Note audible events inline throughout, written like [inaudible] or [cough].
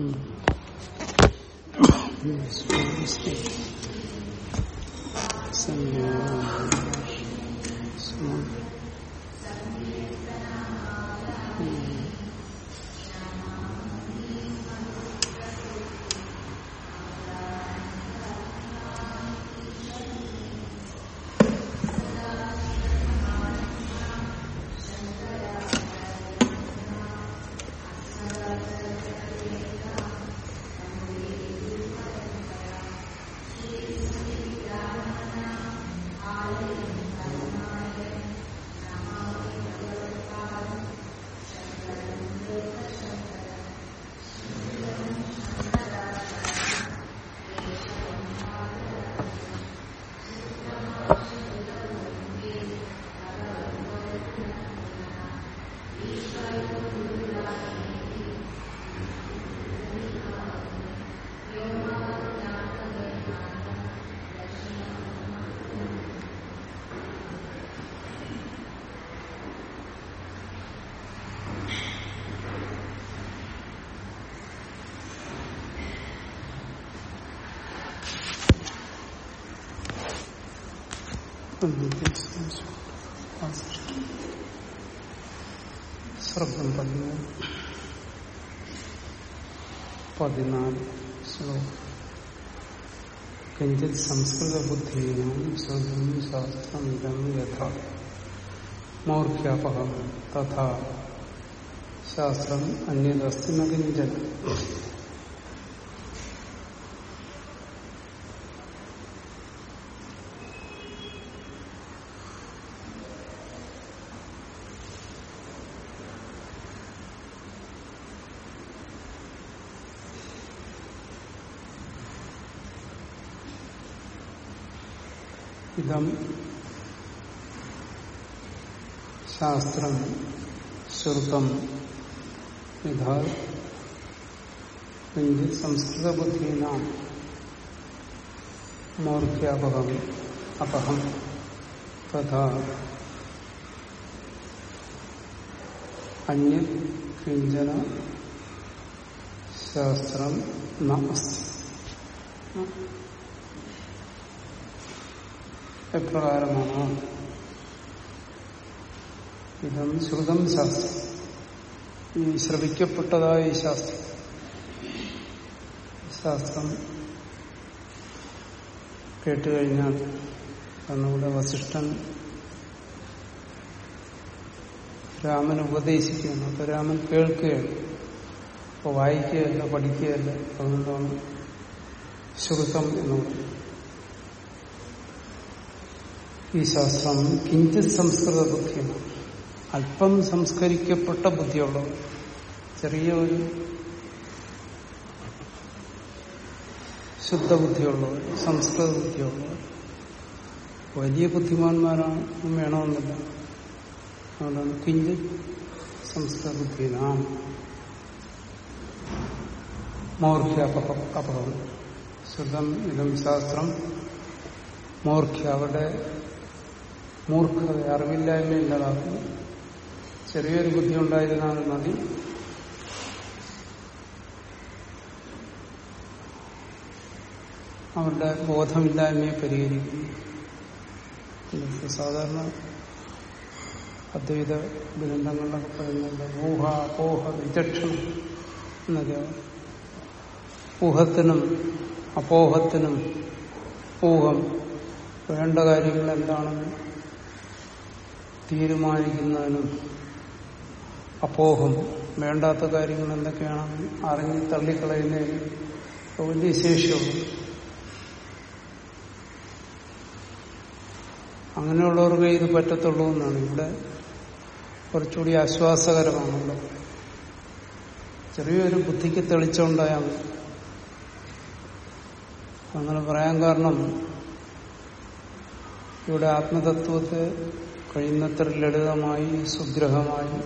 Mm. പതിനാല് ശ്ലോകം കിഞ്ചിത് സംസ്കൃത ബുദ്ധിയും സർഗം ശാസ്ത്രമിതം യഥാ മൗർഖ്യാപകം തഥാ ശാസ്ത്രം അന്യദസ്തി ന ഇതം ശാസ്ത്രം ശ്രുതം യഥാ സംസ്കൃതബുദ്ധീന മൂർഖ്യാപകം അപഹം തഥാ അന്യ കിഞ്ചന ശാസ്ത്രം ന അസ്തി എപ്രകാരമാണോ ഇതം ശ്രുതം ശാസ്ത്രം. ഈ ശ്രവിക്കപ്പെട്ടതായ ഈ ശാസ്ത്രം. ശാസ്ത്രം കേട്ടുകഴിഞ്ഞാൽ അന്നുകൂടെ വസിഷ്ഠൻ രാമൻ ഉപദേശിക്കുന്നു. അപ്പൊ രാമൻ കേൾക്കുകയാണ്. അപ്പൊ വായിക്കുകയല്ല പഠിക്കുകയല്ല. അതുകൊണ്ടാണ് ശ്രുതം എന്ന് പറയുന്നത്. ഈ ശാസ്ത്രം കിഞ്ചിത് സംസ്കൃത ബുദ്ധിയാണ്. അല്പം സംസ്കരിക്കപ്പെട്ട ബുദ്ധിയുള്ളത് ചെറിയ ഒരു ശുദ്ധബുദ്ധിയുള്ളവർ സംസ്കൃത ബുദ്ധിയുള്ളവർ വലിയ ബുദ്ധിമാന്മാരാണ് വേണമെന്നില്ല. അതുകൊണ്ടാണ് കിഞ്ചിത് സംസ്കൃത ബുദ്ധിനാം. മൗർഖ്യ അപകം ശുദ്ധം ഇതം ശാസ്ത്രം മൂർഖ്യ. അവരുടെ മൂർഖത അറിവില്ലായ്മ ഇല്ലാതാക്കുന്നു. ചെറിയൊരു ബുദ്ധി ഉണ്ടായിരുന്നാൽ മതി അവരുടെ ബോധമില്ലായ്മയെ പരിഹരിക്കുന്നു. സാധാരണ അദ്വൈത ഗ്രന്ഥങ്ങളിലൊക്കെ പറയുന്നുണ്ട് ഊഹ അപോഹ വിചക്ഷണം എന്നൊക്കെയാണ് ഊഹത്തിനും അപോഹത്തിനും ഊഹം വേണ്ട കാര്യങ്ങൾ എന്താണെന്ന് തീരുമാനിക്കുന്നതിനും അപ്പോഹം വേണ്ടാത്ത കാര്യങ്ങൾ എന്തൊക്കെയാണെന്ന് അറിഞ്ഞ് തള്ളിക്കളയുന്നതിന് വലിയ ശേഷിയുള്ളൂ അങ്ങനെയുള്ളവർക്ക് ഇത് പറ്റത്തുള്ളൂ എന്നാണ്. ഇവിടെ കുറച്ചുകൂടി ആശ്വാസകരമാണല്ലോ ചെറിയൊരു ബുദ്ധിക്ക് തെളിച്ചുണ്ടായാൽ അങ്ങനെ പറയാൻ കാരണം ഇവിടെ ആത്മതത്വത്തെ കഴിയുന്നത്ര ലളിതമായി സുഗ്രഹമായി.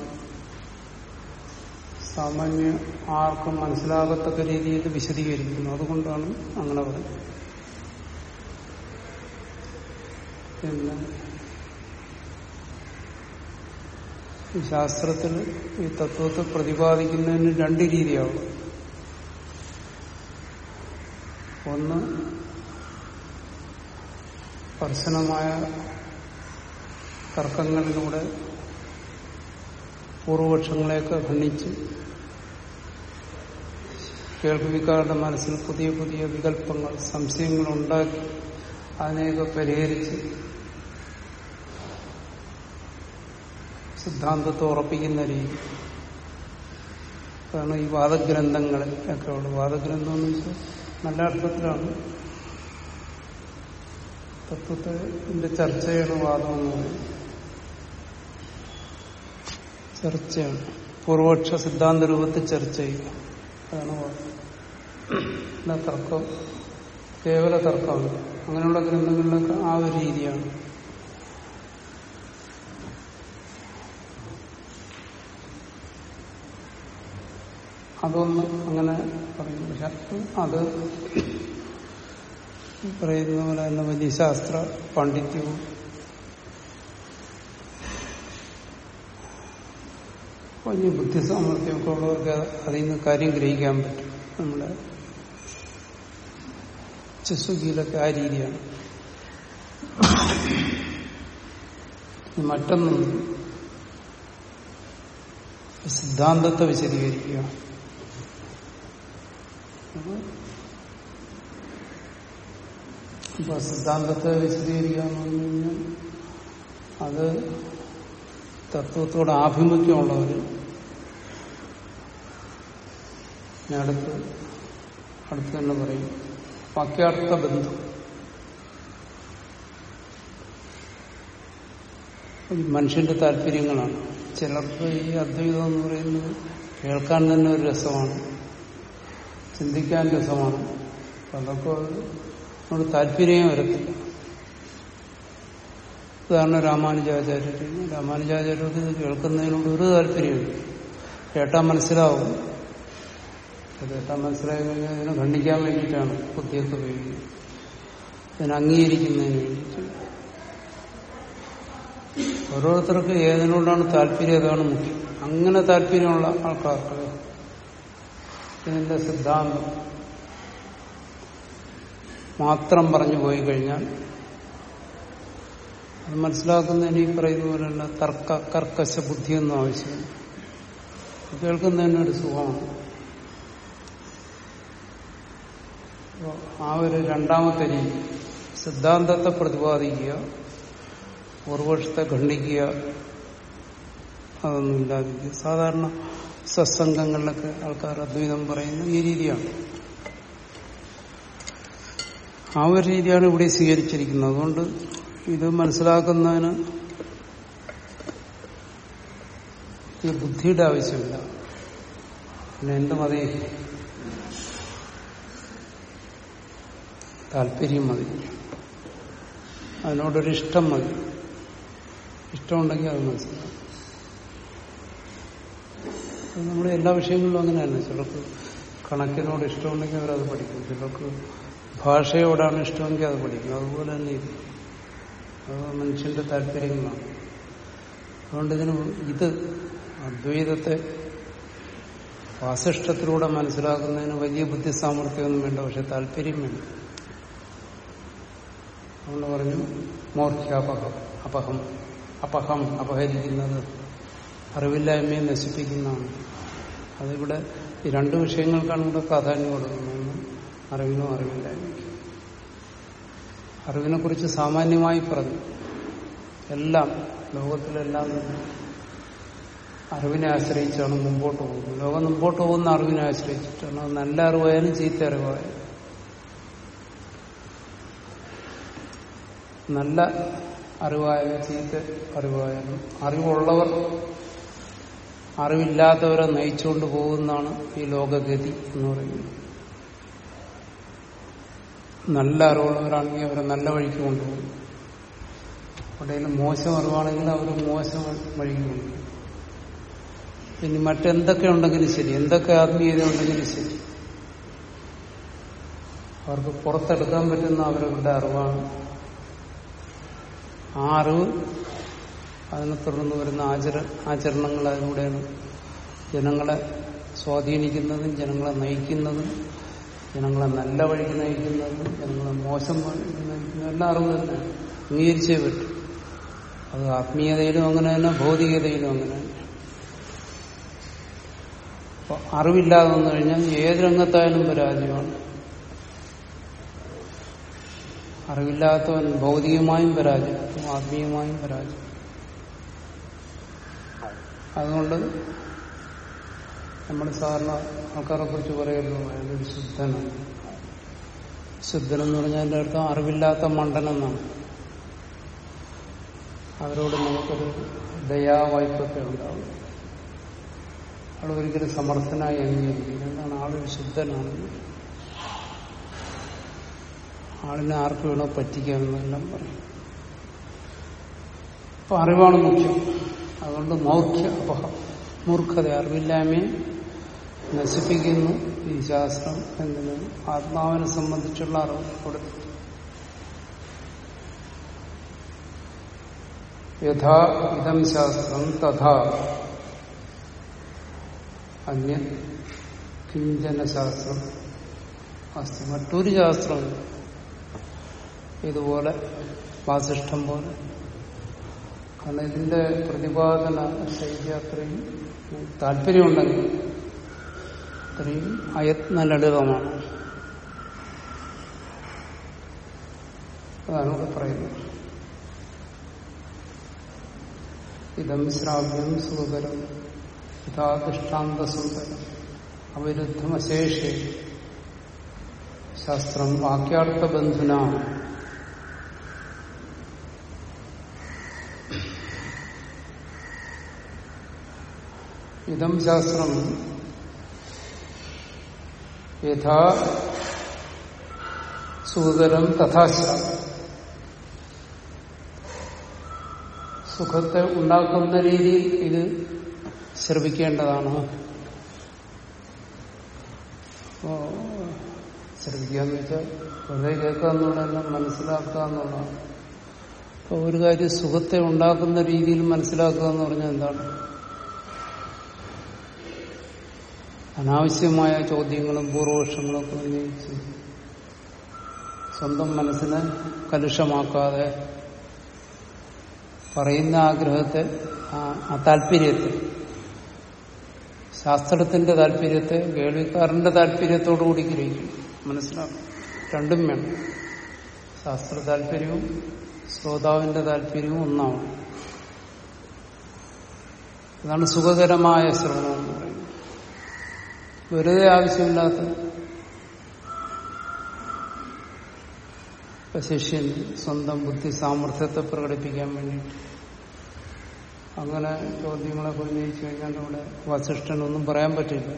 സാമാന്യ ആർക്കും മനസ്സിലാകത്തക്ക രീതിയിൽ വിശദീകരിക്കുന്നു. അതുകൊണ്ടാണ് അങ്ങനെ പറയുന്നത്. പിന്നെ ഈ ശാസ്ത്രത്തിൽ ഈ തത്വത്തെ പ്രതിപാദിക്കുന്നതിന് രണ്ട് രീതിയാവും. ഒന്ന് കർശനമായ തർക്കങ്ങളിലൂടെ പൂർവപക്ഷങ്ങളെയൊക്കെ ഖണ്ഡിച്ച് കേൾവിക്കാരുടെ മനസ്സിൽ പുതിയ പുതിയ വികല്പങ്ങൾ സംശയങ്ങൾ ഉണ്ടാക്കി അതിനെയൊക്കെ പരിഹരിച്ച് സിദ്ധാന്തത്തെ ഉറപ്പിക്കുന്ന രീതി. കാരണം ഈ വാദഗ്രന്ഥങ്ങളിൽ ഒക്കെ ഉള്ളു. വാദഗ്രന്ഥം എന്ന് വെച്ചാൽ നല്ല അർത്ഥത്തിലാണ്. തത്വത്തിന്റെ ചർച്ചയാണ് വാദം എന്ന് പറയുന്നത്. ചർച്ചയാണ്. പൂർവപക്ഷ സിദ്ധാന്ത രൂപത്തിൽ ചർച്ച ചെയ്യുക അതാണ് എന്നാ തർക്കം. കേവല തർക്കമാണ്. അങ്ങനെയുള്ള ഗ്രന്ഥങ്ങളിലൊക്കെ ആ ഒരു രീതിയാണ്. അതൊന്ന് അങ്ങനെ പറയുന്നു. പക്ഷെ അത് പറയുന്ന പോലെ തന്നെ വലിയ ശാസ്ത്ര പാണ്ഡിത്യവും വലിയ ബുദ്ധിസാമർഥ്യമൊക്കെ ഉള്ളവർക്ക് അതിൽ നിന്ന് കാര്യം ഗ്രഹിക്കാൻ പറ്റും. നമ്മുടെ ചെസ്സുകീലൊക്കെ ആ രീതിയാണ്. മറ്റൊന്നും സിദ്ധാന്തത്തെ വിശദീകരിക്കുക. അപ്പൊ സിദ്ധാന്തത്തെ വിശദീകരിക്കുക എന്ന് പറഞ്ഞു കഴിഞ്ഞാൽ അത് തത്വത്തോട് ആഭിമുഖ്യമുള്ളവര് അടുത്ത് അടുത്ത് തന്നെ പറയും. വാക്യാർത്ഥ ബന്ധം. മനുഷ്യന്റെ താല്പര്യങ്ങളാണ്. ചിലർക്ക് ഈ അദ്വൈതം എന്ന് പറയുന്നത് കേൾക്കാൻ തന്നെ ഒരു രസമാണ്. ചിന്തിക്കാൻ രസമാണ്. അതൊക്കെ നമ്മുടെ താല്പര്യം വരത്തില്ല. ഉദാഹരണം രാമാനുജാചാര്യർ രാമാനുജാചാര്യർക്ക് ഇത് കേൾക്കുന്നതിനോട് ഒരു താല്പര്യമില്ല കേട്ടാൽ മനസ്സിലാവും. കേട്ടാൽ മനസ്സിലായി കഴിഞ്ഞാൽ അതിനെ ഖണ്ഡിക്കാൻ വേണ്ടിയിട്ടാണ് ബുദ്ധിയൊക്കെ ഉപയോഗിക്കുന്നത്. അതിനെ അംഗീകരിക്കുന്നതിന് വേണ്ടിയിട്ട്. ഓരോരുത്തർക്ക് ഏതിനോടാണ് താല്പര്യം അതാണ് മുഖ്യം. അങ്ങനെ താല്പര്യമുള്ള ആൾക്കാർക്ക് ഇതിന്റെ സിദ്ധാന്തം മാത്രം പറഞ്ഞു പോയി കഴിഞ്ഞാൽ അത് മനസ്സിലാക്കുന്നതിന് ഈ പറയുന്ന പോലെ തന്നെ തർക്ക കർക്കശ ബുദ്ധിയൊന്നും ആവശ്യമില്ല. കേൾക്കുന്നതിനൊരു സുഖമാണ്. ആ ഒരു രണ്ടാമത്തെ രീതി. സിദ്ധാന്തത്തെ പ്രതിപാദിക്കുക ഉർവശത്തെ ഖണ്ഡിക്കുക അതൊന്നും ഇല്ലാതിരിക്കുക. സാധാരണ സത്സംഗങ്ങളിലൊക്കെ ആൾക്കാർ അദ്വൈതം പറയുന്ന ഈ രീതിയാണ്. ആ ഒരു രീതിയാണ് ഇവിടെ സ്വീകരിച്ചിരിക്കുന്നത്. അതുകൊണ്ട് ഇത് മനസ്സിലാക്കുന്നതിന് ബുദ്ധിയുടെ ആവശ്യമില്ല. പിന്നെ എന്ത് മതി താല്പര്യം മതി. അതിനോടൊരു ഇഷ്ടം മതി. ഇഷ്ടമുണ്ടെങ്കിൽ അത് മനസ്സിലാക്കും. നമ്മുടെ എല്ലാ വിഷയങ്ങളിലും അങ്ങനെയാണ്. ചിലർക്ക് കണക്കിനോട് ഇഷ്ടമുണ്ടെങ്കിൽ അവരത് പഠിക്കും. ചിലർക്ക് ഭാഷയോടാണ് ഇഷ്ടമെങ്കിൽ അത് പഠിക്കും. അതുപോലെ തന്നെ ഇത്. അത് മനുഷ്യന്റെ താല്പര്യങ്ങളാണ്. അതുകൊണ്ട് ഇതിന് ഇത് അദ്വൈതത്തെ വാസിഷ്ടത്തിലൂടെ മനസ്സിലാക്കുന്നതിന് വലിയ ബുദ്ധി സാമർഥ്യമൊന്നും വേണ്ട. പക്ഷെ താല്പര്യം വേണ്ട അതുകൊണ്ട് പറഞ്ഞു മോർഖ്യാപഹം അപഹം അപഹം അപഹരിക്കുന്നത് അറിവില്ലായ്മയെ നശിപ്പിക്കുന്നതാണ്. അതിവിടെ ഈ രണ്ട് വിഷയങ്ങൾക്കാണ് ഇവിടെ പ്രാധാന്യം കൊടുക്കുന്നത് അറിവിനും അറിവിനോ അറിവിനെക്കുറിച്ച് അറിവിനെ കുറിച്ച് സാമാന്യമായി പറഞ്ഞു എല്ലാം ലോകത്തിലെല്ലാം അറിവിനെ ആശ്രയിച്ചാണ് മുമ്പോട്ട് പോകുന്നത്. ലോകം മുമ്പോട്ട് പോകുന്ന അറിവിനെ ആശ്രയിച്ചിട്ടാണ്. നല്ല അറിവായാലും ചീത്ത അറിവായാലും നല്ല അറിവായാലും ചീത്ത അറിവായാലും അറിവുള്ളവർ അറിവില്ലാത്തവരെ നയിച്ചുകൊണ്ട് പോകുന്നതാണ് ഈ ലോകഗതി എന്ന് പറയുന്നത്. നല്ല അറിവുള്ളവരാണെങ്കിൽ അവരെ നല്ല വഴിക്ക് കൊണ്ടുപോകും. അവിടെയും മോശം അറിവാണെങ്കിൽ അവർ മോശം വഴിക്ക് കൊണ്ടുപോകും. ഇനി മറ്റെന്തൊക്കെ ഉണ്ടെങ്കിലും ശരി. എന്തൊക്കെ ആത്മീയത ഉണ്ടെങ്കിലും ശരി. അവർക്ക് പുറത്തെടുക്കാൻ പറ്റുന്ന അവരവരുടെ അറിവാണ്. ആ അറിവ് അതിനെ തുടർന്ന് വരുന്ന ആചര ആചരണങ്ങൾ അതിലൂടെയാണ് ജനങ്ങളെ സ്വാധീനിക്കുന്നതും ജനങ്ങളെ നയിക്കുന്നതും ജനങ്ങളെ നല്ല വഴിക്ക് നയിക്കുന്നതും ജനങ്ങളെ മോശം വഴിക്ക് നയിക്കുന്നതും എല്ലാ അറിവ് തന്നെ. അംഗീകരിച്ചേ പറ്റും. അത് ആത്മീയതയിലും അങ്ങനെ തന്നെ ഭൗതികതയിലും അങ്ങനെ തന്നെ. അറിവില്ലാതെ വന്നു കഴിഞ്ഞാൽ ഏത് രംഗത്തായാലും പരാജയമാണ്. അറിവില്ലാത്തവൻ ഭൗതികമായും പരാജയം ആത്മീയമായും പരാജയം. അതുകൊണ്ട് നമ്മൾ സാധാരണ ആൾക്കാരെ കുറിച്ച് പറയുന്നു ഒരു ശുദ്ധനാണ്. ശുദ്ധനെന്ന് പറഞ്ഞാൽ എന്റെ അർത്ഥം അറിവില്ലാത്ത മണ്ടനെന്നാണ്. അവരോട് നമുക്കൊരു ദയാവായ്പൊക്കെ ഉണ്ടാവും. ആൾ ഒരിക്കലും സമർത്ഥനായി അംഗീകരിക്കും എന്താണ്? ആളൊരു ശുദ്ധനാണെന്ന് ആളിനെ ആർക്ക് വേണോ പറ്റിക്കാമെന്നെല്ലാം പറയും. അപ്പൊ അറിവാണ് മുഖ്യം. അതുകൊണ്ട് മൗഖ്യ അപഹം മൂർഖത അറിവില്ലായ്മയെ നശിപ്പിക്കുന്നു ഈ ശാസ്ത്രം എന്തിന് ആത്മാവിനെ സംബന്ധിച്ചുള്ള അറിവ് കൊടുത്തു യഥാ ഇതം ശാസ്ത്രം തഥാ. അന്യ കിഞ്ചന ശാസ്ത്രം അസ്തി മറ്റൊരു ശാസ്ത്രമില്ല ഇതുപോലെ വാസിഷ്ടം പോലെ. കാരണം ഇതിന്റെ പ്രതിപാദന ശൈലി അത്രയും താല്പര്യമുണ്ടെങ്കിൽ അത്രയും അയത്ന ലളിതമാണ്. അതാണ് ഇവിടെ പറയുന്നത്. ഇതം ശ്രാവ്യം സുഖകരം ഇതാ ദൃഷ്ടാന്തസുന്ദരം അവിരുദ്ധമശേഷി. ശാസ്ത്രം വാക്യാർത്ഥ ഇതം ശാസ്ത്രം. യഥാ സൂതരം തഥാശ്രം സുഖത്തെ ഉണ്ടാക്കുന്ന രീതിയിൽ ഇത് ശ്രവിക്കേണ്ടതാണ്. ശ്രമിക്കുക എന്ന് വെച്ചാൽ വെറുതെ കേൾക്കുക എന്നുള്ളതല്ല മനസ്സിലാക്കുക എന്നുള്ളതാണ്. അപ്പോൾ ഒരു കാര്യം സുഖത്തെ ഉണ്ടാക്കുന്ന രീതിയിൽ മനസ്സിലാക്കുക എന്ന് പറഞ്ഞാൽ എന്താണ്? അനാവശ്യമായ ചോദ്യങ്ങളും പൂർവപക്ഷങ്ങളും ഒക്കെ ഉന്നയിച്ച് സ്വന്തം മനസ്സിനെ കലുഷമാക്കാതെ പറയുന്ന ആഗ്രഹത്തെ ആ താല്പര്യത്തെ ശാസ്ത്രത്തിന്റെ താല്പര്യത്തെ കേൾവിക്കാരന്റെ താല്പര്യത്തോടു കൂടി ഗ്രഹിക്കും. മനസ്സിലാക്കും രണ്ടും വേണം. ശാസ്ത്ര താല്പര്യവും ശ്രോതാവിന്റെ താല്പര്യവും ഒന്നാവും. അതാണ് സുഖകരമായ ശ്രവണം വെറുതെ ആവശ്യമില്ലാത്ത ശിഷ്യൻ സ്വന്തം ബുദ്ധി സാമർഥ്യത്തെ പ്രകടിപ്പിക്കാൻ വേണ്ടിയിട്ട്. അങ്ങനെ ചോദ്യങ്ങളൊക്കെ ഉന്നയിച്ചു കഴിഞ്ഞാൽ ഇവിടെ വസിഷ്ഠനൊന്നും പറയാൻ പറ്റില്ല.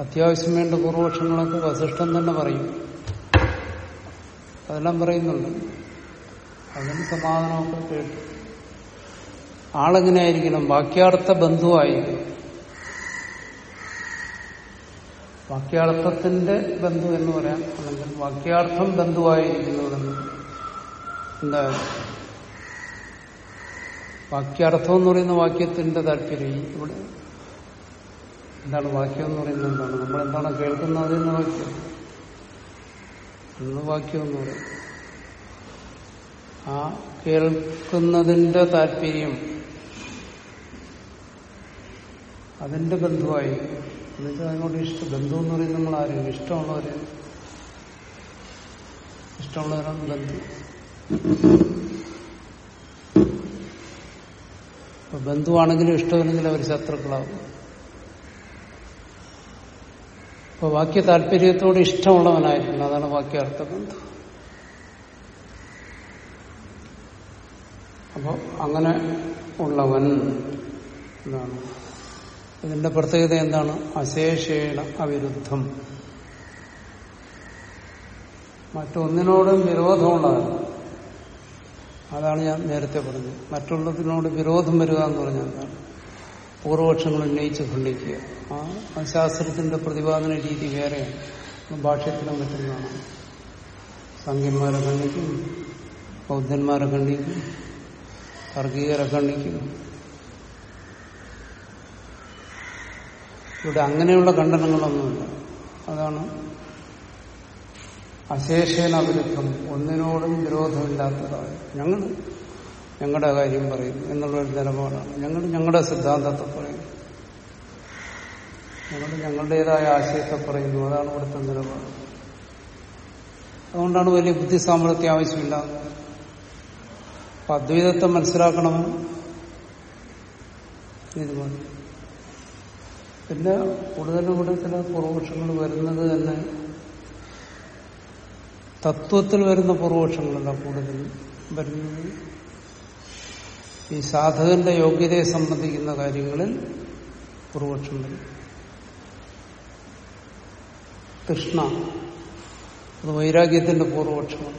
അത്യാവശ്യം വേണ്ട പൂർവപക്ഷങ്ങളൊക്കെ വസിഷ്ഠൻ തന്നെ പറയും. അതെല്ലാം പറയുന്നുണ്ട്. അതിന് സമാധാനമൊക്കെ കേട്ടു. ആളെങ്ങനെയായിരിക്കണം? വാക്യാർത്ഥ ബന്ധുവായിരിക്കണം. വാക്യാർത്ഥത്തിന്റെ ബന്ധു എന്ന് പറയാം. അല്ലെങ്കിൽ വാക്യാർത്ഥം ബന്ധുവായിരിക്കുന്നതെന്ന് എന്താ? വാക്യാർത്ഥം എന്ന് പറയുന്ന വാക്യത്തിന്റെ താല്പര്യം. ഇവിടെ എന്താണ് വാക്യം എന്ന് പറയുന്നത് എന്താണ്? നമ്മൾ എന്താണ് കേൾക്കുന്നത് അതിന് വാക്യം? അന്ന് വാക്യം എന്ന് പറയും? ആ കേൾക്കുന്നതിന്റെ താല്പര്യം അതിന്റെ ബന്ധുവായി എന്നുവെച്ചാൽ അതിനോട് ഇഷ്ട ബന്ധു എന്ന് പറയുന്നത് നമ്മൾ ആരും ഇഷ്ടമുള്ളവരെ. ഇഷ്ടമുള്ളവരാണ് ബന്ധു. ബന്ധുവാണെങ്കിലും ഇഷ്ടമില്ലെങ്കിൽ അവർ ശത്രുക്കളാവും. അപ്പൊ വാക്യ താല്പര്യത്തോട് ഇഷ്ടമുള്ളവനായിരിക്കണം. അതാണ് വാക്യാർത്ഥ ബന്ധു. അപ്പോൾ അങ്ങനെ ഉള്ളവൻ എന്താണ് ഇതിന്റെ പ്രത്യേകത എന്താണ്? അശേഷേണ അവിരുദ്ധം. മറ്റൊന്നിനോടും വിരോധമുള്ളതാണ് അതാണ് ഞാൻ നേരത്തെ പറഞ്ഞത്. മറ്റുള്ളതിനോട് വിരോധം വരിക എന്ന് പറഞ്ഞാൽ എന്താണ്? പൂർവപക്ഷങ്ങൾ ഉന്നയിച്ച് ഖണ്ഡിക്കുക. ആ ശാസ്ത്രത്തിന്റെ പ്രതിപാദന രീതി വേറെയാണ് ഭാഷ്യത്തിനും പറ്റുന്നതാണ് സംഖ്യന്മാരെ ഖണ്ഡിക്കും ബൗദ്ധന്മാരെ ഖണ്ഡിക്കും വർഗീയരെ ഖണ്ഡിക്കും. ഇവിടെ അങ്ങനെയുള്ള ഖണ്ഡനങ്ങളൊന്നുമില്ല. അതാണ് അശേഷേന വിരുദ്ധം ഒന്നിനോടും വിരോധമില്ലാത്തതായ ഞങ്ങൾ ഞങ്ങളുടെ കാര്യം പറയും എന്നുള്ളൊരു നിലപാടാണ്. ഞങ്ങൾ ഞങ്ങളുടെ സിദ്ധാന്തത്തെ പറയും. ഞങ്ങൾ ഞങ്ങളുടേതായ ആശയത്തെ പറയുന്നു. അതാണ് ഇവിടുത്തെ നിലപാട്. അതുകൊണ്ടാണ് വലിയ ബുദ്ധി സാമർത്ഥ്യം ആവശ്യമില്ല. അപ്പൊ അദ്വൈതത്തെ മനസ്സിലാക്കണം. ഇത് പിന്നെ കൂടുതലും ഇവിടെ ചില പൂർവപക്ഷങ്ങൾ വരുന്നത് തന്നെ തത്വത്തിൽ വരുന്ന പൂർവപക്ഷങ്ങളല്ല കൂടുതലും. വരുന്നത് ഈ സാധകന്റെ യോഗ്യതയെ സംബന്ധിക്കുന്ന കാര്യങ്ങളിൽ പൂർവപക്ഷം വരും. തൃഷ്ണ അത് വൈരാഗ്യത്തിന്റെ പൂർവപക്ഷമാണ്.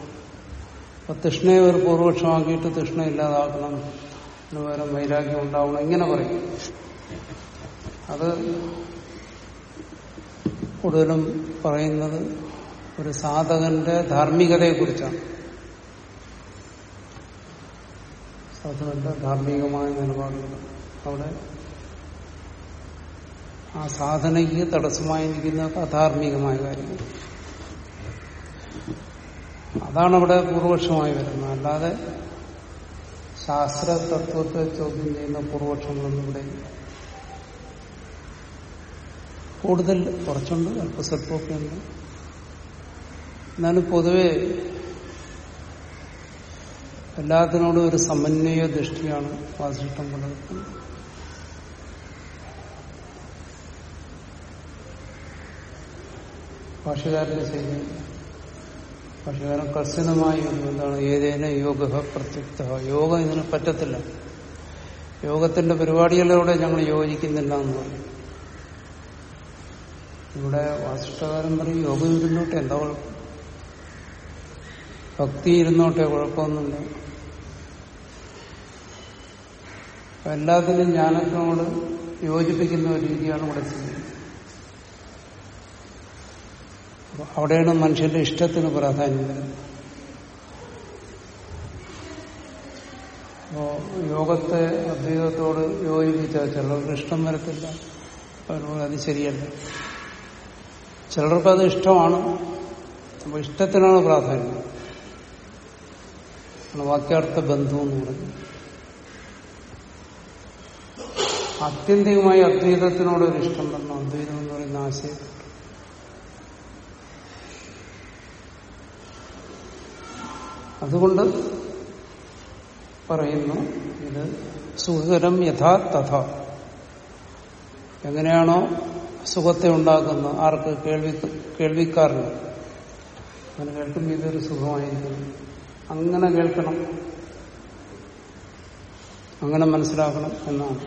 അപ്പൊ തൃഷ്ണയെ ഒരു പൂർവപക്ഷമാക്കിയിട്ട് തൃഷ്ണ ഇല്ലാതാക്കണം. അതിന് പകരം വൈരാഗ്യം ഉണ്ടാവണം. ഇങ്ങനെ പറയും. അത് കൂടുതലും പറയുന്നത് ഒരു സാധകന്റെ ധാർമ്മികതയെക്കുറിച്ചാണ്. സാധകന്റെ ധാർമ്മികമായ നിലപാടുകൾ. അവിടെ ആ സാധനയ്ക്ക് തടസ്സമായിരിക്കുന്ന അധാർമികമായ കാര്യങ്ങൾ. അതാണ് അവിടെ പൂർവക്ഷമായി വരുന്നത്. അല്ലാതെ ശാസ്ത്ര തത്വത്തെ ചോദ്യം ചെയ്യുന്ന പൂർവക്ഷങ്ങളൊന്നും ഇവിടെ. കൂടുതൽ കുറച്ചുണ്ട് അല്പസ്വല്പമൊക്കെ ഉണ്ട് എന്നാലും പൊതുവെ എല്ലാത്തിനോടും ഒരു സമന്വയ ദൃഷ്ടിയാണ് വാസിഷ്ടം പുലർത്തുന്നത് ഭാഷകാരന്റെ ശൈലി ഭാഷകാരൻ കർശനമായി എന്താണ് ഏതേന യോഗ പ്രത്യുക്ത. യോഗം ഇതിന് പറ്റത്തില്ല. യോഗത്തിന്റെ പരിപാടികളിലൂടെ ഞങ്ങൾ യോജിക്കുന്നില്ല എന്ന് പറയും. ഇവിടെ വാസിഷ്ടകാരൻ പറയും യോഗം ഇരുന്നോട്ടെ എന്താ കുഴപ്പം? ഭക്തി ഇരുന്നോട്ടെ കുഴപ്പമൊന്നുമില്ല. എല്ലാത്തിനും ജ്ഞാനത്തിനോട് യോജിപ്പിക്കുന്ന ഒരു രീതിയാണ് ഇവിടെ ചെയ്യുന്നത് അവിടെയാണ് മനുഷ്യന്റെ ഇഷ്ടത്തിന് പ്രാധാന്യം. വരുന്നത് അപ്പോ യോഗത്തെ അദ്വൈതത്തോട് യോജിപ്പിച്ചാൽ ചിലർക്ക് ഇഷ്ടം വരത്തില്ല. അവരോട് അത് ശരിയല്ല. ചിലർക്ക് അത് ഇഷ്ടമാണ്. അപ്പൊ ഇഷ്ടത്തിനാണ് പ്രാധാന്യം. വാക്യാർത്ഥ ബന്ധു എന്ന് പറയുന്നത് ആത്യന്തികമായി അദ്വൈതത്തിനോട് ഒരു ഇഷ്ടം വരണം. അദ്വൈതം എന്ന് പറയുന്ന ആശയം. അതുകൊണ്ട് പറയുന്നു ഇത് സുഖകരം യഥാ തഥ എങ്ങനെയാണോ സുഖത്തെ ഉണ്ടാക്കുന്ന ആർക്ക് കേൾവി കേൾവിക്കാരന്? അങ്ങനെ കേൾക്കുമ്പോൾ ഇതൊരു സുഖമായിരിക്കും. അങ്ങനെ കേൾക്കണം. അങ്ങനെ മനസ്സിലാക്കണം എന്നാണ്.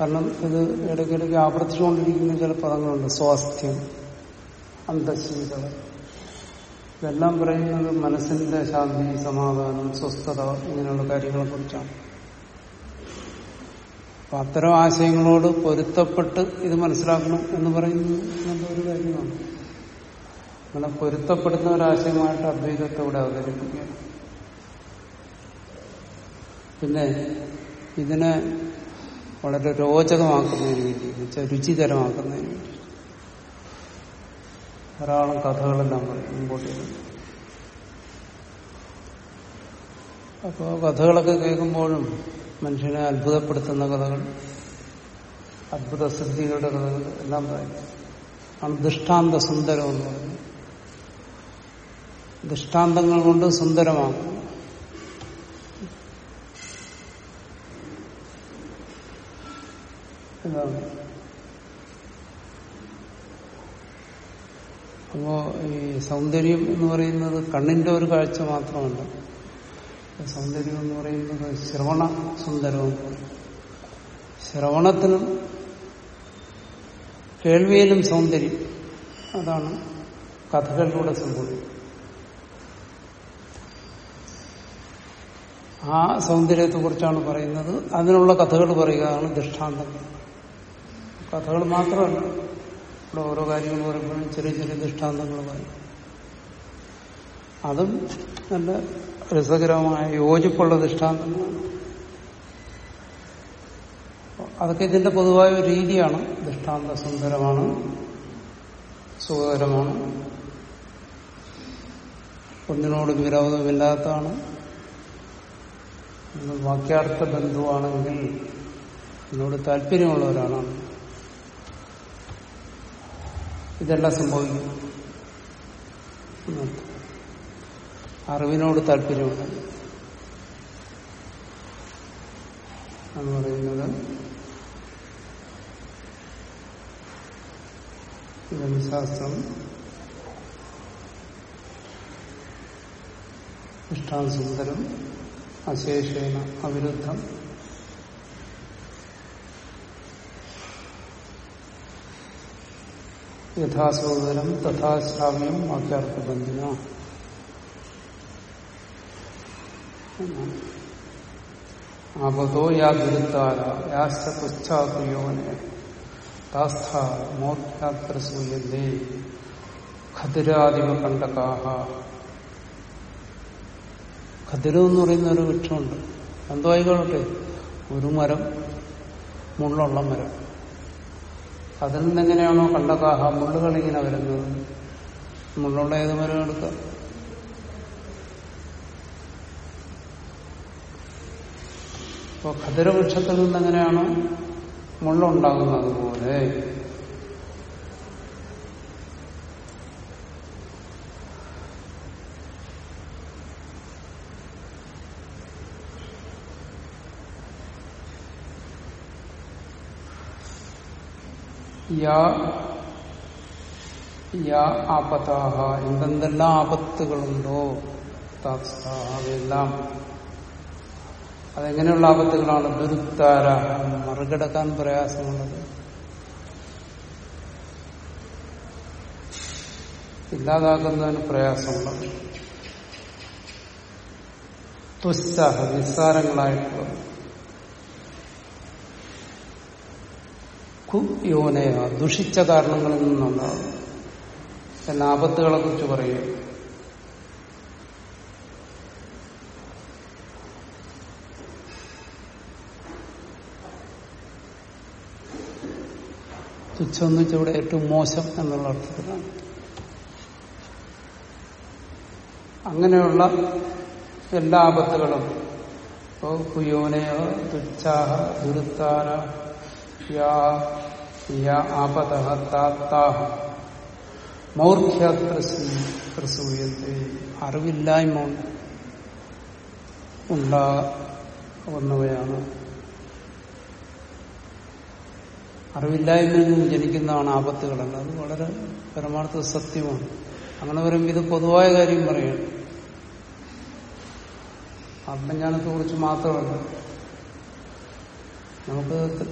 കാരണം ഇത് ഇടയ്ക്കിടയ്ക്ക് ആവർത്തിച്ചുകൊണ്ടിരിക്കുന്ന ചില പദങ്ങളുണ്ട്. സ്വാസ്ഥ്യം അന്തശീലത ഇതെല്ലാം പറയുന്നത് മനസ്സിന്റെ ശാന്തി സമാധാനം സ്വസ്ഥത ഇങ്ങനെയുള്ള കാര്യങ്ങളെ കുറിച്ചാണ് അപ്പൊ അത്തരം ആശയങ്ങളോട് പൊരുത്തപ്പെട്ട് ഇത് മനസ്സിലാക്കണം എന്ന് പറയുന്നത് നല്ലൊരു കാര്യമാണ്. അങ്ങനെ പൊരുത്തപ്പെടുന്ന ഒരാശയമായിട്ട് അദ്വൈതത്തെ ഇവിടെ അവതരിപ്പിക്കുകയാണ്. പിന്നെ ഇതിനെ വളരെ രോചകമാക്കുന്നതിന് വേണ്ടി എന്നുവെച്ചാൽ രുചികരമാക്കുന്നതിന് വേണ്ടി. ധാരാളം കഥകളെല്ലാം പറയും മുമ്പോട്ട് അപ്പോൾ കഥകളൊക്കെ കേൾക്കുമ്പോഴും മനുഷ്യനെ അത്ഭുതപ്പെടുത്തുന്ന കഥകൾ അത്ഭുത സിദ്ധികളുടെ കഥകൾ എല്ലാം പറയും ആണ് ദൃഷ്ടാന്ത സുന്ദരം എന്ന് പറയുന്നത്. ദൃഷ്ടാന്തങ്ങൾ കൊണ്ട് സുന്ദരമാണ്. അപ്പോ ഈ സൗന്ദര്യം എന്ന് പറയുന്നത് കണ്ണിന്റെ ഒരു കാഴ്ച മാത്രമല്ല. സൗന്ദര്യം എന്ന് പറയുന്നത് ശ്രവണ സുന്ദരവും. ശ്രവണത്തിനും കേൾവിയിലും സൗന്ദര്യം. അതാണ് കഥകളിലൂടെ സംഭവിക്കുന്നത്. ആ സൗന്ദര്യത്തെ കുറിച്ചാണ് പറയുന്നത്. അതിനുള്ള കഥകൾ പറയുകയാണ് ദൃഷ്ടാന്തങ്ങൾ കഥകൾ മാത്രമല്ല ഇവിടെ ഓരോ കാര്യങ്ങൾ പറയുമ്പോഴും ചെറിയ ചെറിയ ദൃഷ്ടാന്തങ്ങൾ പറയും അതും നല്ല രസകരമായ യോജിപ്പുള്ള ദൃഷ്ടാന്തങ്ങളാണ് അതൊക്കെ ഇതിന്റെ പൊതുവായ ഒരു രീതിയാണ്. ദൃഷ്ടാന്ത സുന്ദരമാണ് സുഖകരമാണ്. ഒന്നിനോട് വിരോധമില്ലാത്തതാണ്. വാക്യാർത്ഥ ബന്ധുവാണെങ്കിൽ എന്നോട് താല്പര്യമുള്ളവരാണ് ഇതെല്ലാം സംഭവിക്കും. അറിവിനോട് താല്പര്യമുണ്ട്. എന്ന് പറയുന്നത് ധനശാസ്ത്രം ഇഷ്ടാസുന്ദരം അശേഷേണ അവിരുദ്ധം യഥാസോദരം തഥാശ്രാവ്യം വാക്യാർത്ഥബന്ധിന. ആപതോ യാ ദുരിതാര യാശ്ച പുശ്ചാതുയോനെ താസ്ഥ എന്ന് പറയുന്ന ഒരു വൃക്ഷമുണ്ട്. എന്തോ ആയിക്കോട്ടെ ഒരു മരം മുള്ളുള്ള മരം. അതിൽ നിന്ന് എങ്ങനെയാണോ കണ്ടകാഹ മുള്ളുകൾ ഇങ്ങനെ വരുന്നത്? മുള്ളുള്ള ഏത് മരം എടുക്കാം അപ്പോൾ ഖദരവൃക്ഷത്തിൽ നിന്ന് എങ്ങനെയാണ് മുള്ളുണ്ടാകുന്നത് പോലെ ആപത്താഹ. എന്തെന്തെല്ലാം ആപത്തുകളുണ്ടോ? താത്സാഹ അവയെല്ലാം അതെങ്ങനെയുള്ള ആപത്തുകളാണ്? ദുരുത്താര മറികടക്കാൻ പ്രയാസമുള്ളത്. ഇല്ലാതാക്കുന്നതിന് പ്രയാസമുള്ളത്. തുസ്സാഹ നിസ്സാരങ്ങളായിട്ടുള്ളത് കുയോനയ ദുഷിച്ച കാരണങ്ങളിൽ നിന്നുണ്ടാകും. എന്ന ആപത്തുകളെ കുറിച്ച് പറയുക. തുച്ഛം എന്ന് വെച്ചാൽ ഇവിടെ ഏറ്റവും മോശം എന്നുള്ള അർത്ഥത്തിലാണ്. അങ്ങനെയുള്ള എല്ലാ ആപത്തുകളും ഇപ്പോ കുയോനയ തുച്ഛാഹ ദുരുത്താന ആപത താത്താഹ മൗർഖ്യാത്രസൂയത്തെ അറിവില്ലായ്മ ഉണ്ടാകുന്നവയാണ് അറിവില്ലായ്മയിൽ നിന്ന് ജനിക്കുന്നതാണ് ആപത്തുകളല്ല അത് വളരെ പരമാർത്ഥ സത്യമാണ്. അങ്ങനെ വരുമ്പോൾ ഇത് പൊതുവായ കാര്യം പറയണം ആത്മജ്ഞാനത്തെ കുറിച്ച് മാത്രമല്ല നമുക്ക്